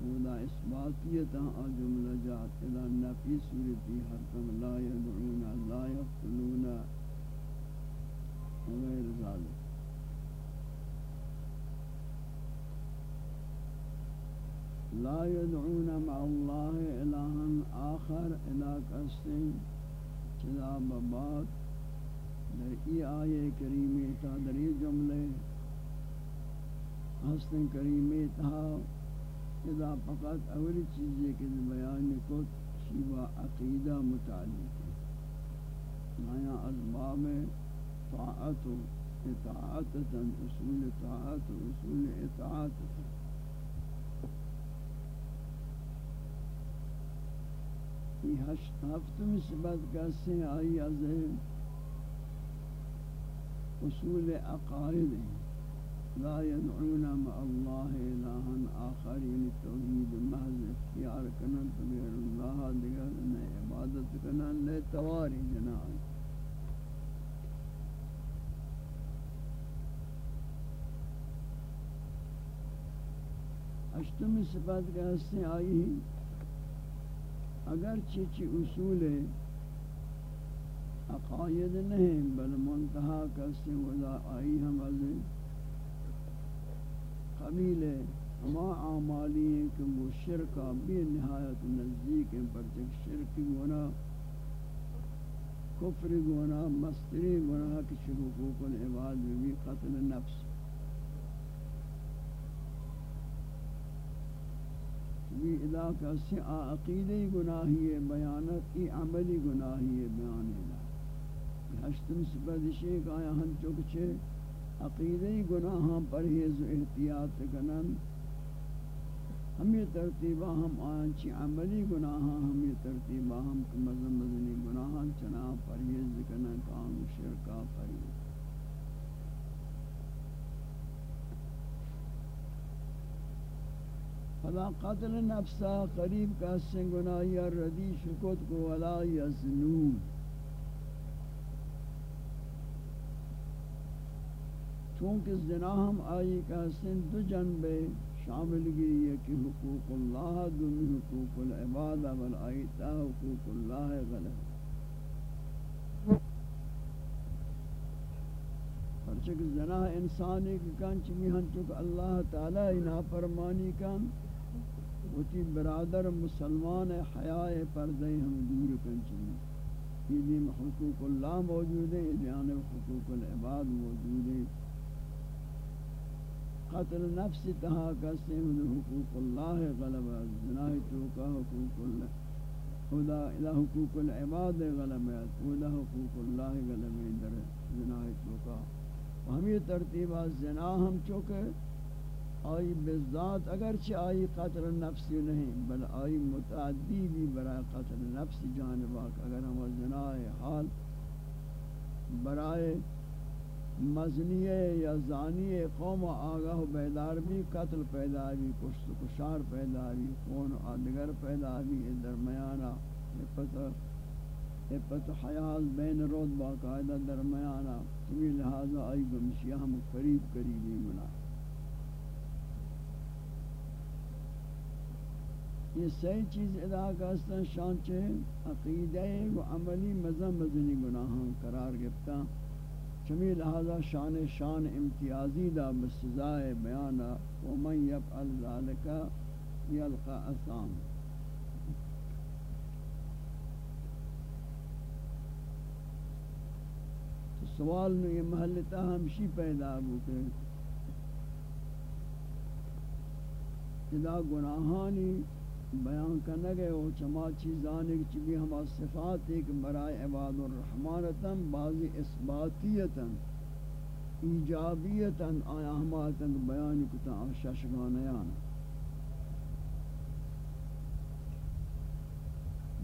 ودا اثباتیتا آ جملہ جات الى نفی صورتی حرکم لا يدعون لا يقتلون وغیر ذالک لا يدعون مع الله إلها آخر إلى قسم چلا بباد در ای آیه کریمی تا در ای جمله حسن کریمی تا اذا فقط اولی چیزی که بیان کت شیوا عقیدہ متعلق. ہے مایا از باب طاعت و اطاعتتا اصول طاعت و اصول اطاعتتا یہ ہفتم سبت کیسے آئی از اصول عقائد لا يدعون مع الله إلها آخر یعنی توحید محض اختیار کنن تو غیر اللہ دیگر نہ عبادت کنن نہ تواری جنان اشتمی صفات کا حصے آئی اگر چیچی اصول عقائد نہیں، بل منتہا کسی وضا آئی ہم از قبیل ہما آمالی ہیں کہ وہ شرکہ بھی نہایت نزدیک ہیں، پر تک شرکی کفر گناہ، مستری گناہ کچھ حقوق العباد بھی قتل نفس بھی ادا کا سی عقیدی گناہی بیانت ای عملی گناہی بیان ادا ہشتم سپدشی کا آیا ہم چکچے عقیدی گناہاں پرہیز و احتیاط کنن۔ ہم ترتیبہ ہم آئیں چی عملی گناہاں، ہم ترتیبہ ہم مزم مزنی گناہاں چنا پرہیز کنن، کام شرکا پرہیز فلا قتل نفسا، قریب کا سنگنائی ردی شکت کو ولا یزنون. چونکہ زنا ہم آئی کا سن دو جنبے شامل گئی ہے کہ حقوق اللہ دمی حقوق العباد والآئیتا حقوق اللہ غلط. پرچک زنا انسانی کی کانچ بھی ہن چک اللہ تعالی نافرمانی کن وتی برادر مسلمان حیاء پردے ہم دور کن یہ حقوق اللہ موجود ہے یہ جانب حقوق العباد موجود ہے قتل نفس تہا کسے حقوق اللہ غلب جناہ توکا حقوق اللہ، خدا الہ حقوق العباد غلب خدا حقوق اللہ غلب در جناہ توکا ہم یہ ترتیبہ زنا ہم چوکے آئی بذات اگرچہ آئی قتل نفسی نہیں، بل آئی متعدی بھی برای قتل نفسی جانباک اگر ہم زنائے حال برائے مزنیے یا زانیے قوم آگاہ و بیدار بھی، قتل پیدا بھی، کشت کشار پیدا بھی، خون آدگر پیدا بھی درمیانہ حفت حیال بین رود باقاعدہ درمیانہ تمہیں لہذا آئی گمشیہ ہم قریب قریبی منا یہ صحیح چیز ادا کرتا شان چے عقیدہ و عملی مزم مزنی گناہاں قرار گفتا چمی لہذا شان شان امتیازی دا بسزائے بیانا ومن یفعل ذالکا یلقا اسام سوال نو یہ محلتا ہمشی پیدا ہو کہ ادا گناہانی بیان کرنے گئے وہ چما چیزان ایک چیزی ہما صفات ایک برائے عباد الرحمانتا بعضی اثباتیتا ایجابیتا آیا ہماتا بیان کتا ششگانیانا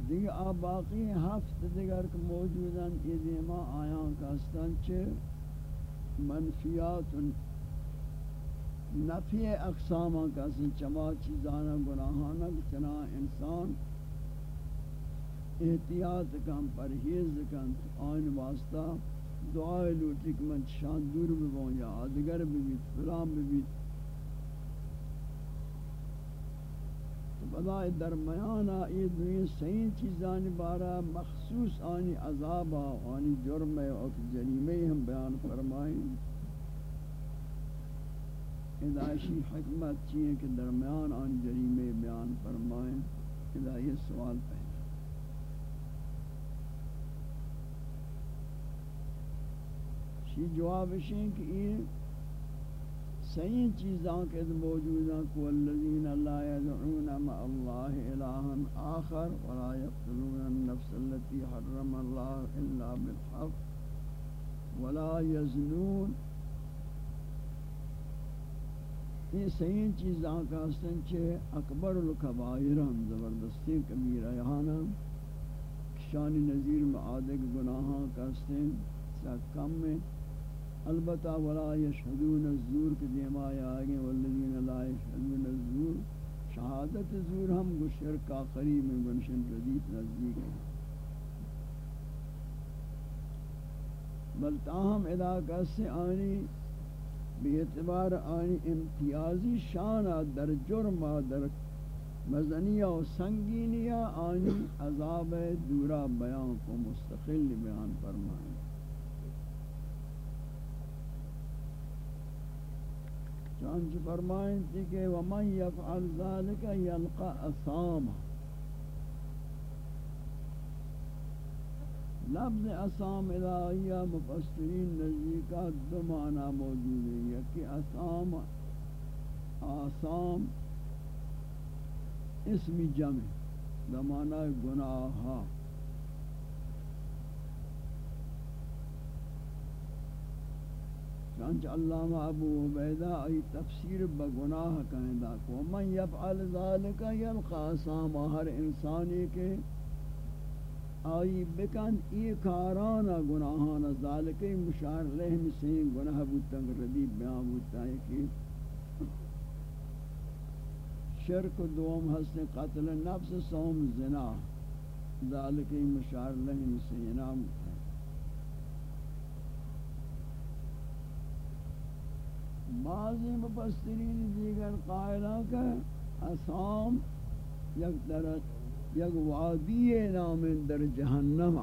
دیگر آپ باقی ہفت دیگر موجوداً یہ دیما آیاں کا استنچے منفیات نفی اقسام کا سن چما چیزانا گناہانا چنا انسان احتیاط کم پرہیز کم آئین واسطہ دعائے لوٹی کہ من شان دور ببوں یا آدگر ببیت فلان ببیت بلا درمیانا یہ دوئیں صحیح چیزان بارا، مخصوص آنی عذابا آنی جرم اور جریمے ہم بیان فرمائیں ادائشی حکمت چیئے کہ درمیان آن جریمے بیان فرمائیں ادائی سوال پہلا شی جواب شیں کہ یہ صحیح چیزاں کے موجود ہیں کو الذین لا يدعون مع الله الها آخر ولا يقتلون النفس التي حرم الله الا بالحق ولا يزنون یہ صحیح چیز آقا حسن چھے اکبر القبائر زبردستی کبیرہ یہانا شان نظیر معادق گناہاں کا حسن سا کم میں البتہ ولا یشہدون الزور کے دیما آگے والذین لا یشہدون الزور، شہادت زور ہم گشر کا قریب میں گنشن ردیت نزدیک ہے بل تاہم علاقہ سے آنی بی اعتبار آنی امتیازی شان در جرم در مزنیہ و سنگینیہ آنی عذاب دورا بیان کو مستقل بیان فرمائیں۔ چانچ فرمائیں تھی کہ وَمَنْ يَفْعَلْ ذَلِكَ يَلْقَ أَثَامًا لفظ اسام الہیہ مفسرین نزدیکہ دو معنی موجود ہے یکی اسام آسام، اسم جمع دا معنی گناہا چانچہ علامہ ابو عبیدہ ای تفسیر بگناہ کہیں دا کو من یفعل ذالک یلقا ساما ہر انسانی کے آئی بکن ای کارانا گناہانا ذالک مشار لہم سے گناہ بودتا ردیب بیان بودتا ہے کہ شرک دوم حسن قتل نفس سوم زنا، ذالک مشار لہم سے انام بعضی مفسرین دیگر قائلہ کا اسام یک درد یک وادی نام در جہنم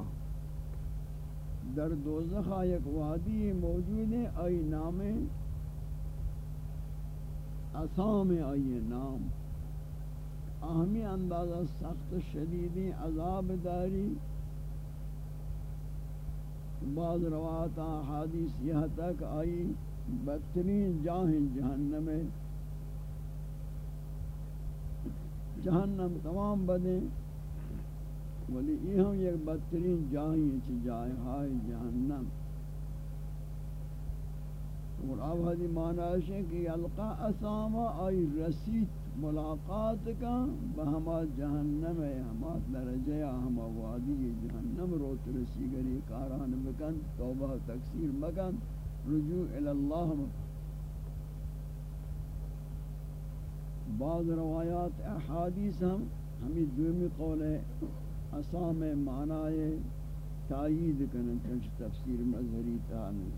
در دوزخ یک وادی موجود ہے ای نام. اسام ای نام. اہمی اندازہ سخت شدیدی عذاب داری. بعض روایت حادیث یہ تک آئی بدترین جاہن جہنم ہے جہنم تمام بدیں۔ ولی یہ ہم یک بدترین جاہیں چی جائے ہائے جہنم۔ اور اب حدی معنی ہے کہ یلقا اساما آئی رسید ملاقات کا بہما جہنم ہے، ہما درجہ ہما وادی جہنم روت رسی گری کاران بکن، توبہ تکثیر مکن، رجوع اللہ بعض روایات، احادیث ہم ہمیں دومی قول اسام معنی تائید کرنے چنچ تفسیر مظہری تعنی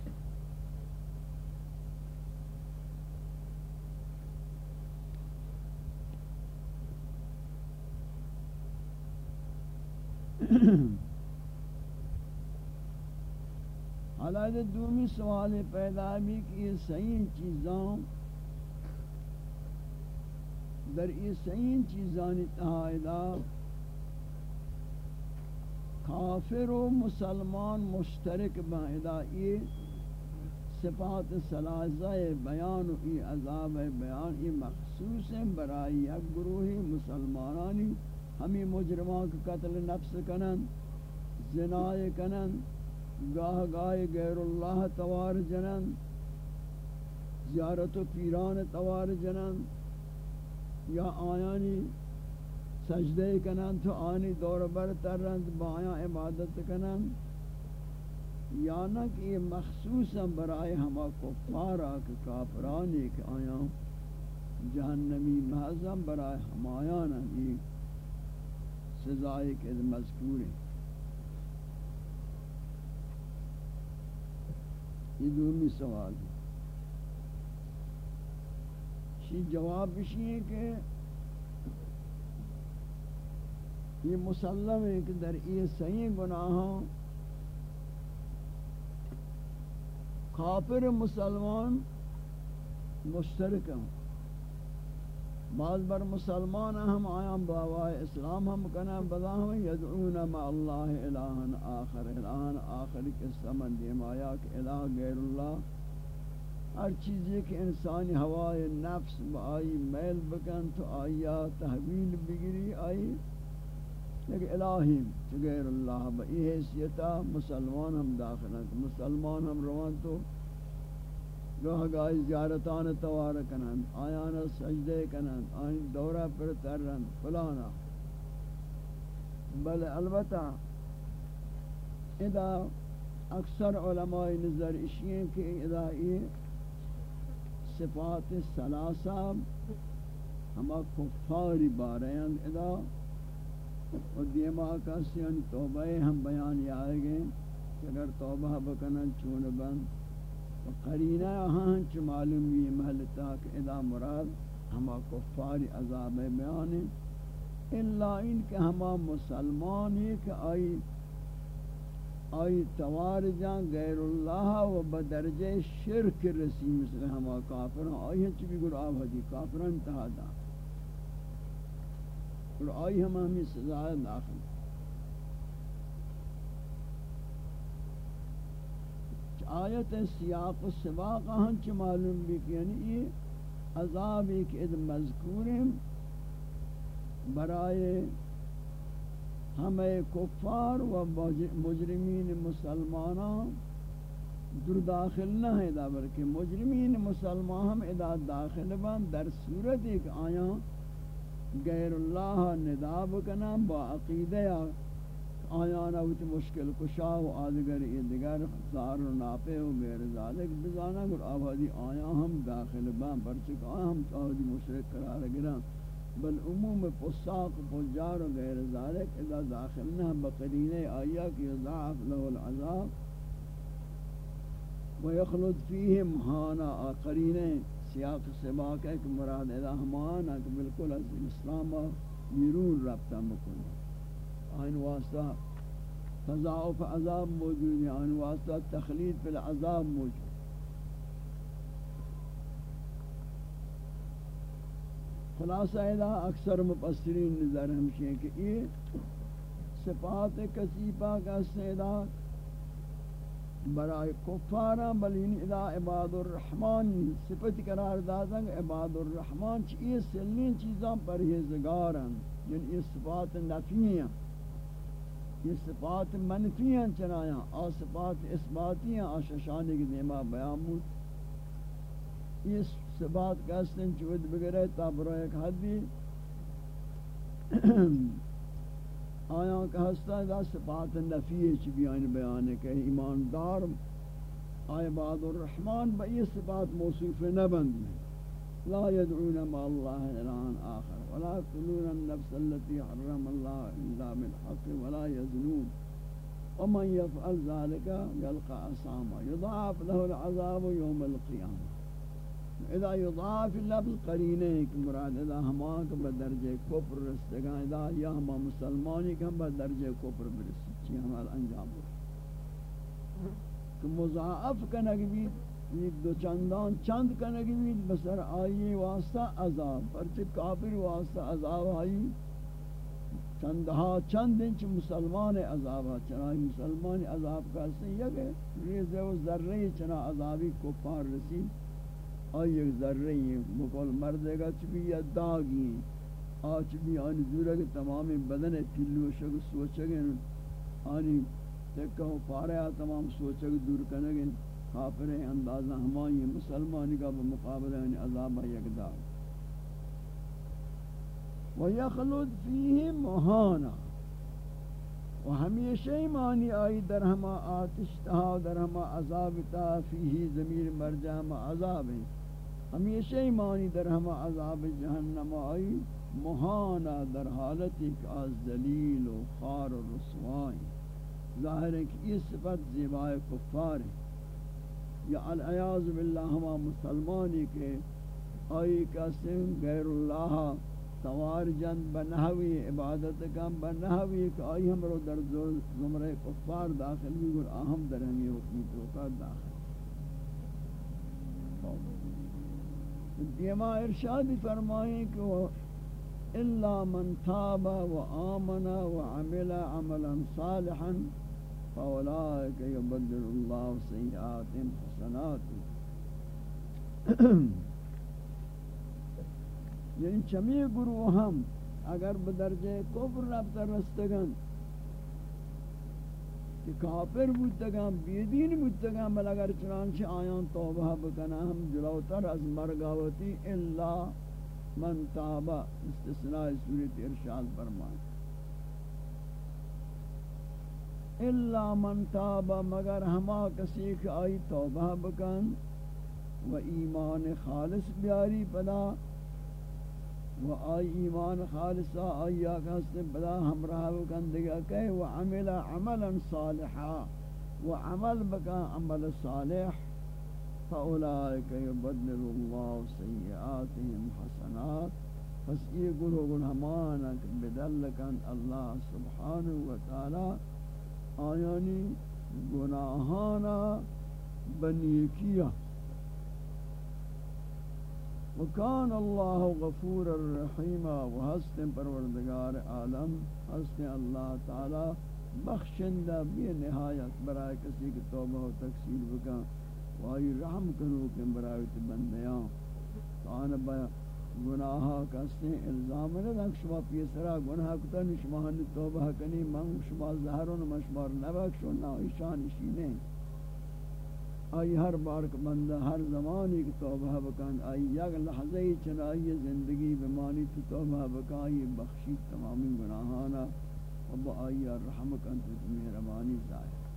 حالات دومی سوال پیدا بھی کہ یہ صحیح چیزاں در یہ صحیح چیزاں تحائدہ کافر و مسلمان مشترک باہدہ یہ صفات سلازہ بیان و ای عذاب بیان یہ مخصوص ہیں برائی یک گروہی مسلمانانی، ہمیں مجرمان کے قتل نفس کنن زنائے کنن گاہ گاہ غیر اللہ توار جنن زیارت و پیران توار جنن یا آیانی سجدے کنن، تو آنی دور بر ترند، بایا عبادت کنن. یا نہ کہ یہ مخصوصا برائے ہما کفارا کہ کافرانی کہ آیا جہنمی محضم برائے ہمایانا یہ سزائے کے مذکور ہیں. یہ دومی سوال ہے. شی جواب بشی ہے کہ یہ مسلم ہے کہ در یہ صحیح گناہوں کافر مسلمان مشترک ہیں۔ بعض بر مسلمان ہم آیا باوائے اسلام ہم کنا بدا ہم یدعون مع اللہ الہن آخر الہن آخر کے سمن دیم آیا کہ الہ غیر اللہ۔ ہر چیز یہ کہ انسانی ہوائے نفس آئی، میل بکن تو آیا تحویل بگری آئی لیکن الہیم غیر اللہ بئی حیثیتا مسلمان ہم داخل ہیں، مسلمان ہم روان تو گاہ گاہی زیارتان توار کنند آیانا سجدے کنند، آئین دورہ پر ترند، فلانا۔ بل البتہ ادا اکثر علماء نظر اشیئے کہ ادا یہ صفات سلاسہ ہما کفاری بارین ادا و دیما کسی ان توبہ ہم بیان آئے گئے کہ اگر توبہ بکنن چون بند قرینہ ہاں معلوم یہ محل تاک ادا مراد ہما کفار عذاب بیان الا ان کہ ہما مسلمان ایک آئی آئی توار جان غیر اللہ و بدرجہ شرک رسی مثل ہما کافران، آئی ہنچ بھی گر آب حدی کافران انتہا دا۔ اور آئی ہما ہمیں سزائے داخل آیت سیاق و سباق ہنچ معلوم بھی کہ یعنی یہ عذاب ایک اد مذکور برائے ہمیں کفار و مجرمین مسلمانان در داخل نہ ہے دا بلکہ مجرمین مسلمان ہم ادا داخل بان در صورت ایک آیا غیر اللہ نداب کنا با عقیدہ آیا نوت مشکل کشا و آدگر ادگر زار و ناپے و غیر ذالک بزانا گر آبادی آیا ہم داخل بان پرچک آیا ہم تاہدی مشرک قرار گران بل عموم فساق فجار و غیر ذالک اذا داخلنا بقرین آیا کی ضعف له العذاب ويخلد فيه مهانا آقرین سیاق سباق ہے کہ مراد اذا ہمانا کہ بالکل از اسلام بیرون رابطہ مکنی آئین واسطہ تضاعف عذاب موجود ہے آئین واسطہ تخلید فی العذاب موجود خلاصہ ادا اکثر مفسرین نظر ہمشی ہیں کہ یہ صفات کسیپا کا سیدا برائے کفارا بلین ادا عباد الرحمن، صفت قرار دادا عباد الرحمن چیئے سلین چیزاں پرہیزگارا یعنی یہ صفات نفیاں یہ صفات منفیاں چنایاں اور صفات اثباتیاں آششانے کی دیما بیان مود یہ بات کہستن چود بگرے تا برای ایک حد بھی۔ آیا کہ ہستا دا صفات نفیہ چی بیان بیان کہ ایماندار آئے بعد الرحمن با یہ صفات موصوف نبند لا يدعون ما الله الان آخر ولا يقتلون النفس التي حرم الله الا بالحق ولا يزنون ومن يفعل ذلك يلقى عصاما يضاعف له العذاب يوم القيامه اذا يضاف لفظ قرینه کہ مراد اذا ہما کہ بدرجہ کفر رستگاں، اذا یا ہما مسلمانی کہ بدرجہ کفر برسی چی ہمارا انجام ہو کہ مضاعف کنگ بھی ایک دو چندان چند کنگ بھی بسر آئی واسطہ عذاب، پرچہ کافر واسطہ عذاب آئی۔ چندہا، چند انچ مسلمان عذاب چنائی مسلمان عذاب کا سے یک ریزے و ذرے چنا عذابی کفار رسید۔ آئی ایک ذرہ ہی مکول مردے گا چبی یا داغی آج بھی آنی زورا کہ تمام بدن پلو شک سوچگے آنی تکہ پارے تمام سوچگ دور کنگے کافر اندازہ ہمائی مسلمانی کا بمقابلہ یعنی عذاب یک داغ۔ وَيَخْلُدْ فِيهِ مُحَانًا و ہمیشہ معنی آئی، در ہما آتش تہا در ہما عذاب تا فیہی ضمیر مرجع ہما عذاب ہیں۔ ہمیشہ معنی در ہما عذاب جہنم آئی، مہانا در حالت ایک آز دلیل و خار و رسوائی۔ ظاہر ہے کہ یہ صفت زیبائے کفار ہے یا العیاض باللہ ہما مسلمانی کے آئی کا سن غیر اللہ سوار جن بنحوی عبادت کم بنحوی کہ آئی ہم رو در زمرہ کفار داخل بھی گر اہم در ہمی حکمی توقع داخل۔ دیما ارشاد فرمائیں کہ وہ الا من تاب و آمن و عمل عملا صالحا فاولئک یبدل اللہ سیئات حسنات. یعنی چمی گروہ ہم اگر بدرجہ کفر رفتہ رستگن کہ کافر بودتگاں بیدین بودتگاں بل اگر چنانچہ آیان توبہ بکنا ہم جلوتر از مرگاوتی، الا من تابا استثناء صورت ارشاد فرمائے. الا من تابا مگر ہما کسی کہ آئی توبہ بکن و ایمان خالص بیاری پدا. و آئی ایمان خالصا آیا کہتے بلا ہمراہ بکندگا کہ و عمل عملا صالحا، و عمل بکا عمل صالح، فاولائک یبدل اللہ سیئاتهم حسنات۔ پس یہ گروہ گنہمانک بدلکن اللہ سبحانہ وتعالی آیانی گناہانا بنیکیہ وکان اللہ غفور الرحیم و حسن پروردگار عالم، حسن اللہ تعالی بخشندہ بھی نہایت برائے کسی کی توبہ و تکسیر بکا وائی رحم کنو کہ برائے بندیاں۔ کان با گناہا کسنے الزام ندن شما پیسرا گناہ کتا نشمہن توبہ کنی، من شما زہرون مشمار نبکشون نا ایشان اشینے آئی ہر بار بندہ، ہر زمانی کی توبہ بکن، آئی یک لحظہ چنائی زندگی بمانی تو توبہ بکن، آئی بخشی تمامی گناہانا، و با آئی رحم کن تو مہربانی ظاہر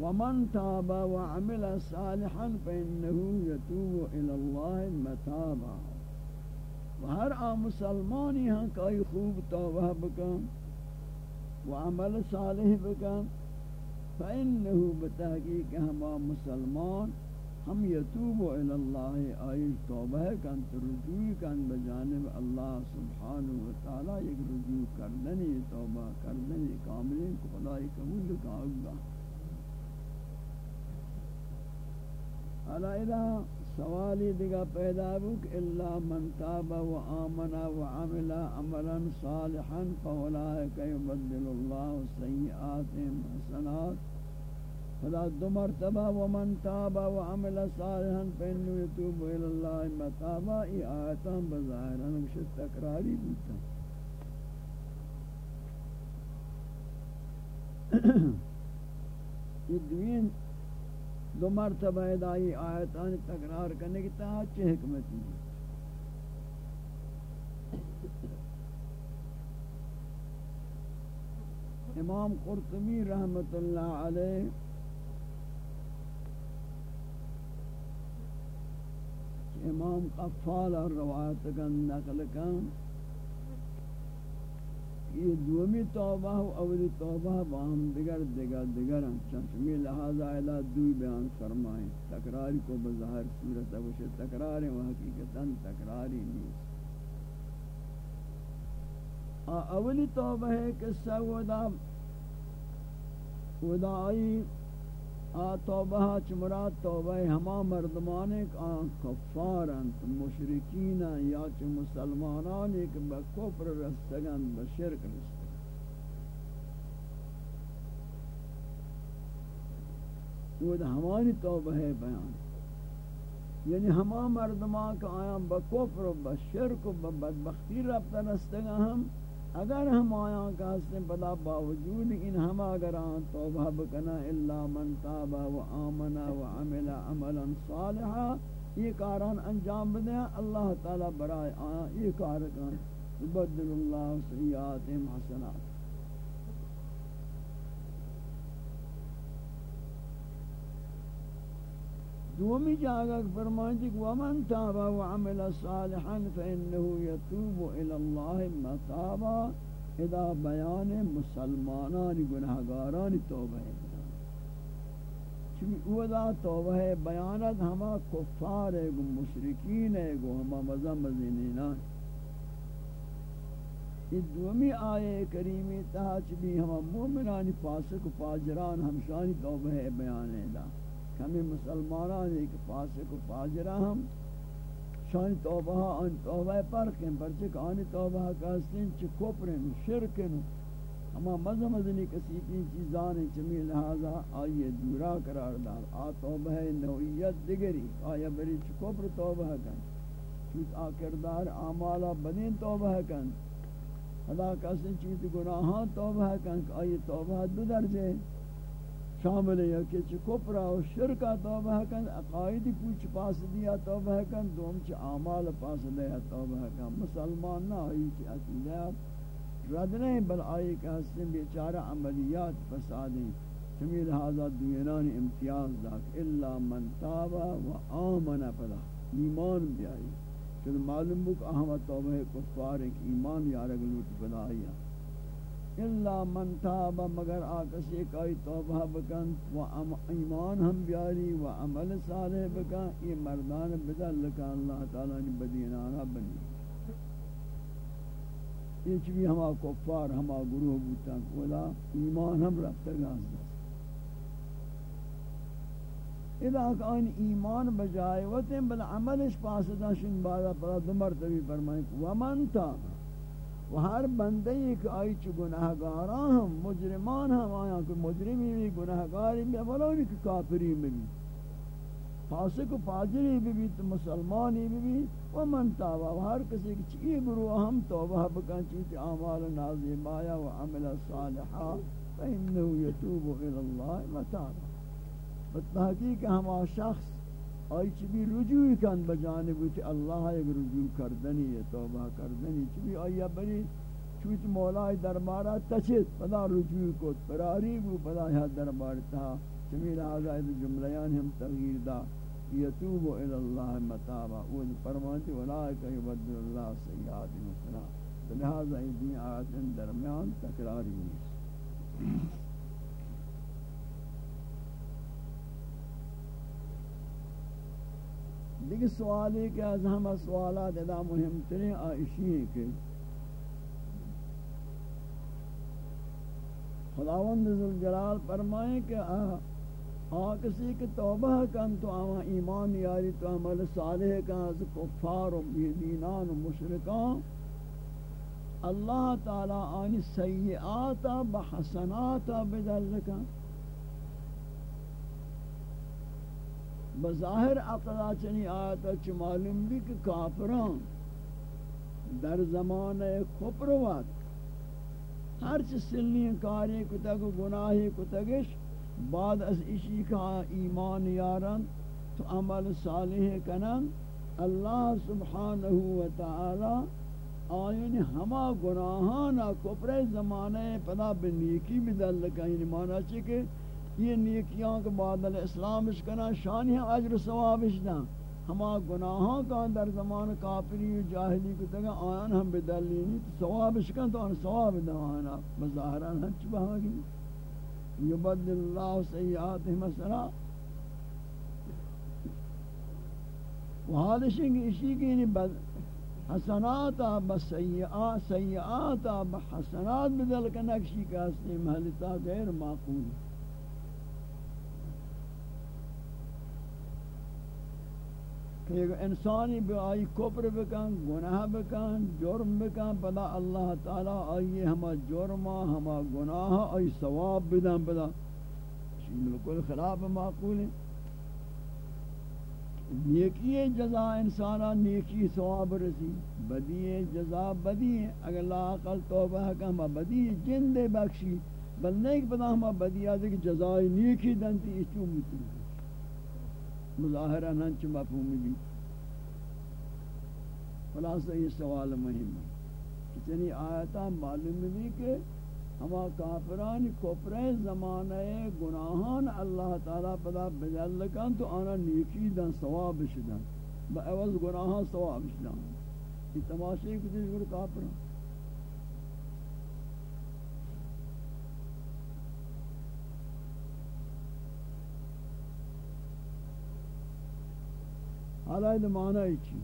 ومن تاب وعمل صالحا فإنه يتوب إلى الله متابا۔ و ہر آ مسلمانی ہاں کہ آئی خوب توبہ بکن وعمل صالح بکن فإنه بتحقیق ہما مسلمان ہم یتوب الى اللہ آئی توبہ کن رجوع کن بجانب اللہ سبحانہ وتعالی ایک رجوع کردنی، توبہ کردنی کاملی کو خدای قبول کا ہوگا علیہ سوالی دیگا پیدا بک الا من تاب و آمن و عمل عملا صالحا فاولئک یبدل اللہ سیئاتهم حسنات فلا دو مرتبہ و من تاب و عمل صالحا فانه يتوب الى الله متابا ای آیتان بظاہران مشت تکراری بودتا یہ دوین دو مرتبہ ادائی آیتان تکرار کرنے کی تاہت چھ حکمتی ہے امام قرطبی رحمت اللہ علیہ امام قفال روایت کا نقل کن۔ یہ دومی توبہ و اولی توبہ باہم دیگر دیگر دیگر ہیں چنچمی لہذا الہ دوی بیان فرمائیں۔ تکراری کو بظاہر صورت اوشے تکراری و حقیقتاً تکراری نہیں اولی توبہ ہے قصہ ودا ودا آئی آ توبہ چمرات توبہ ہما مردمان ایک آن کفارن مشرکین یا چ مسلمانان ایک بکفر رستگن بشرک رستگن وہ ہماری توبہ ہے بیان۔ یعنی ہما مردمان کا آیا بکفر و بشرک و بدبختی رفتہ رستگن ہم۔ اگر ہم آیاں کا حسن پدا باوجود ان ہم اگر آن توبہ بکنا الا من تابا و آمنا و عمل عملا صالحا، یہ کاران انجام بدیا اللہ تعالی برائے آیاں، یہ کارکان بدل اللہ سیئات حسنات۔ دومی جاگہ فرمائیں کہ ومن تاب وعمل صالحا فإنه يتوب إلى الله متابا ادا بیان مسلمانان گناہگاران توبہ ہے۔ چونکہ اودا توبہ ہے بیانت ہما کفار ہے، گو مشرکین ہے، گو ہما مزہ مزینینان یہ دومی آئے کریمی تحت بھی ہما مومنانی، فاسق و فاجران، ہمشانی توبہ ہے، بیان ہے دا۔ کمی مسلمانان ایک فاسق و فاجرہ ہم۔ شان توبہ ان توبہ پر کم پرچک آن توبہ کاسن چ کوپرن شرکن۔ ہما مزہ مزنی کسی کی چیزان چمی لہذا آئیے دورا قرار دار۔ آ توبہ نوعیت دگری، آیا بری چ کوپر توبہ کن۔ چوت آ کردار اعمالا بدین توبہ کن۔ خدا کاسن چوت گناہاں توبہ کن آئیے توبہ دو درجے۔ شامل ہے کہ چ کفر و شرک توبہ کن عقائد پوچھ پاس دیا توبہ کن دوم چ اعمال پاس دیا توبہ کن مسلمان نہ ہوئی کہ عقیدہ رد نہیں، بل آئی کہ ہستن بیچارہ عملیات فسادیں چمی لہذا دوینان امتیاز داک الا من تابا و آمن پدا ایمان بیائی۔ چون معلوم بک احمد توبہ کفار ایک ایمان یارگ لوٹ پدا آئی الا من تاب، مگر آکسی کئی توبہ بکن، و ایمان ہم بیاری، و عمل صالح بکن، یہ مردان بدل لکا اللہ تعالی نے بدینانا بنی۔ یہ چوی ہما کفار، ہما گروہ بوتا کولا ایمان ہم رفتا گاز اذا کان ایمان بجائے وتیں بل عملش پاسدہ شن بعد پر دو مرتبہ فرمائیں، ومن تاب و ہر بندے ایک آئی چو گناہگاران ہم، مجرمان ہم آیا کہ مجرمی بھی، گناہگاری بھی ولونی کہ کافری بھی بھی۔ فاسق و فاجری بھی بھی، تو مسلمانی بھی بھی۔ و من تابا و ہر کسی کی چکی گروہ ہم توبہ بکن چیتی اعمال نازم آیا و عمل صالحا فإنه يتوب إلى الله متابا مطلب بتحقیق ہما شخص آئی چبی رجوع کن بجانب تی اللہ ایک رجوع کردنی ہے، توبہ کردنی چبی آئی بری چوت مولا دربارہ تچت پدا رجوع کت فراری بو پدا یہ دربار تا۔ چمی لہذا ہے جملیان ہم تغییر دا۔ یتوب الى اللہ متابا۔ وہ فرمانتی ولائک یبدل اللہ سیاد مسلح لہذا یہ دین آیت درمیان تکراری نہیں۔ دیکھ سوال ہے کہ از ہم سوالات ادا مهم ترین آئیشی ہیں کہ خداوند ذوالجلال فرمائیں کہ آ کسی کی توبہ کن تو آوان ایمان یاری تو عمل صالح کن از کفار و بیدینان و مشرکان۔ اللہ تعالی آنی سیئاتا بحسناتا بدل کن۔ بظاہر اقلا چنی آیتا چی معلوم بھی کہ کافران در زمان کفر وقت ہر چی سلنی کاری کتگ و گناہی کتگش بعد از اشی کا ایمان یارن تو عمل صالح کنن اللہ سبحانہ و تعالی آئین ہما گناہانا کفر زمانے پدا بنیکی بدل لکا یعنی مانا چکے یہ نیکیاں کے بعد اسلام اس کنا شان ہے، اجر ثواب اس دا ہما گناہاں کا در زمان کافری و جاہلی کو تگا آیان ہم بدلی نہیں تو ثواب اس کنا تو ان ثواب دا آنا۔ بظاہران ہم چبہ گی یبدل اللہ سیئات مسئلہ۔ وحادشیں گی اسی کی نہیں حسنات بسیئات سیئات بحسنات بدل کنکشی کا اسے محلتا غیر معقول۔ ہے کہ انسانی بھی آئی، کفر بکن گناہ بکن جرم بکن پدا اللہ تعالی آئی ہما جرمہ ہما گناہ آئی ثواب بدن پدا بالکل خلاف معقول ہے۔ نیکی جزا انسانا نیکی ثواب رسی، بدی جزا بدی اگر لا عقل توبہ کا ہما بدی جن دے بخشی، بل نیک پدا ہما بدی آدھے کہ جزائی نیکی دنتی اچھو مطلب مظاہرہ ننچ مفہومی بھی۔ خلاصہ یہ سوال مہم ہے کتنی آیتا معلوم بھی کہ ہما کافران کفر زمانہ گناہان اللہ تعالیٰ پدا بدل لکن تو آنا نیکی دن ثواب شدن با عوض گناہان ثواب شدن۔ یہ تماشے کتنی گر کافران۔ حالا یہ معنی چی؟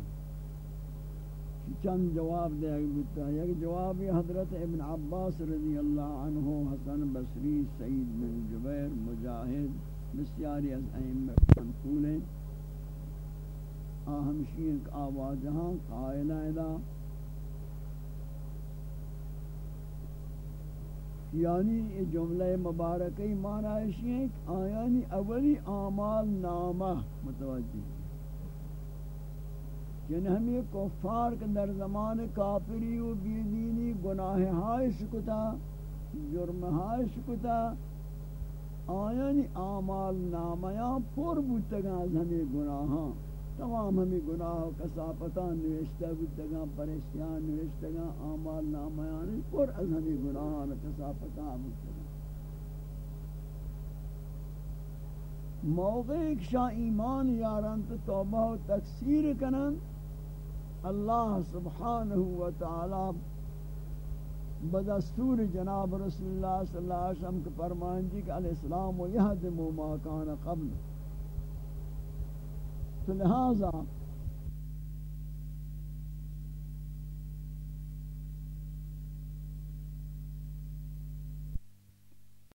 چند جواب دے گا یک جواب حضرت ابن عباس رضی اللہ عنہ، حسن بصری، سعید بن جبیر، مجاہد، بسیاری از ائمہ منقول ہیں۔ آہمشی ایک آوازہاں قائلہ ادا یعنی یہ جملہ مبارکی معنی ہے کہ آیانی اولی اعمال نامہ، متوجہ۔ یعنی ہمیں کفار کے در زمان کافری و بیدینی گناہ ہائش کتا جرم ہائش کتا آیانی آمال نامیاں پر بودتگاں از ہمیں گناہاں، تمام ہمیں گناہ و کسافتان نوشتہ بودتگاں پریشتیان نوشتگاں آمال نامیاں پر از ہمیں گناہاں و کسافتان بودتگاں موقع ایک شاہ ایمان یاران تو توبہ و تکثیر کنن اللہ سبحانہ و تعالی بدستور جناب رسول اللہ صلی اللہ علیہ وسلم کے فرمان جی کہ الاسلام و یہدم ما کان قبل تو لہذا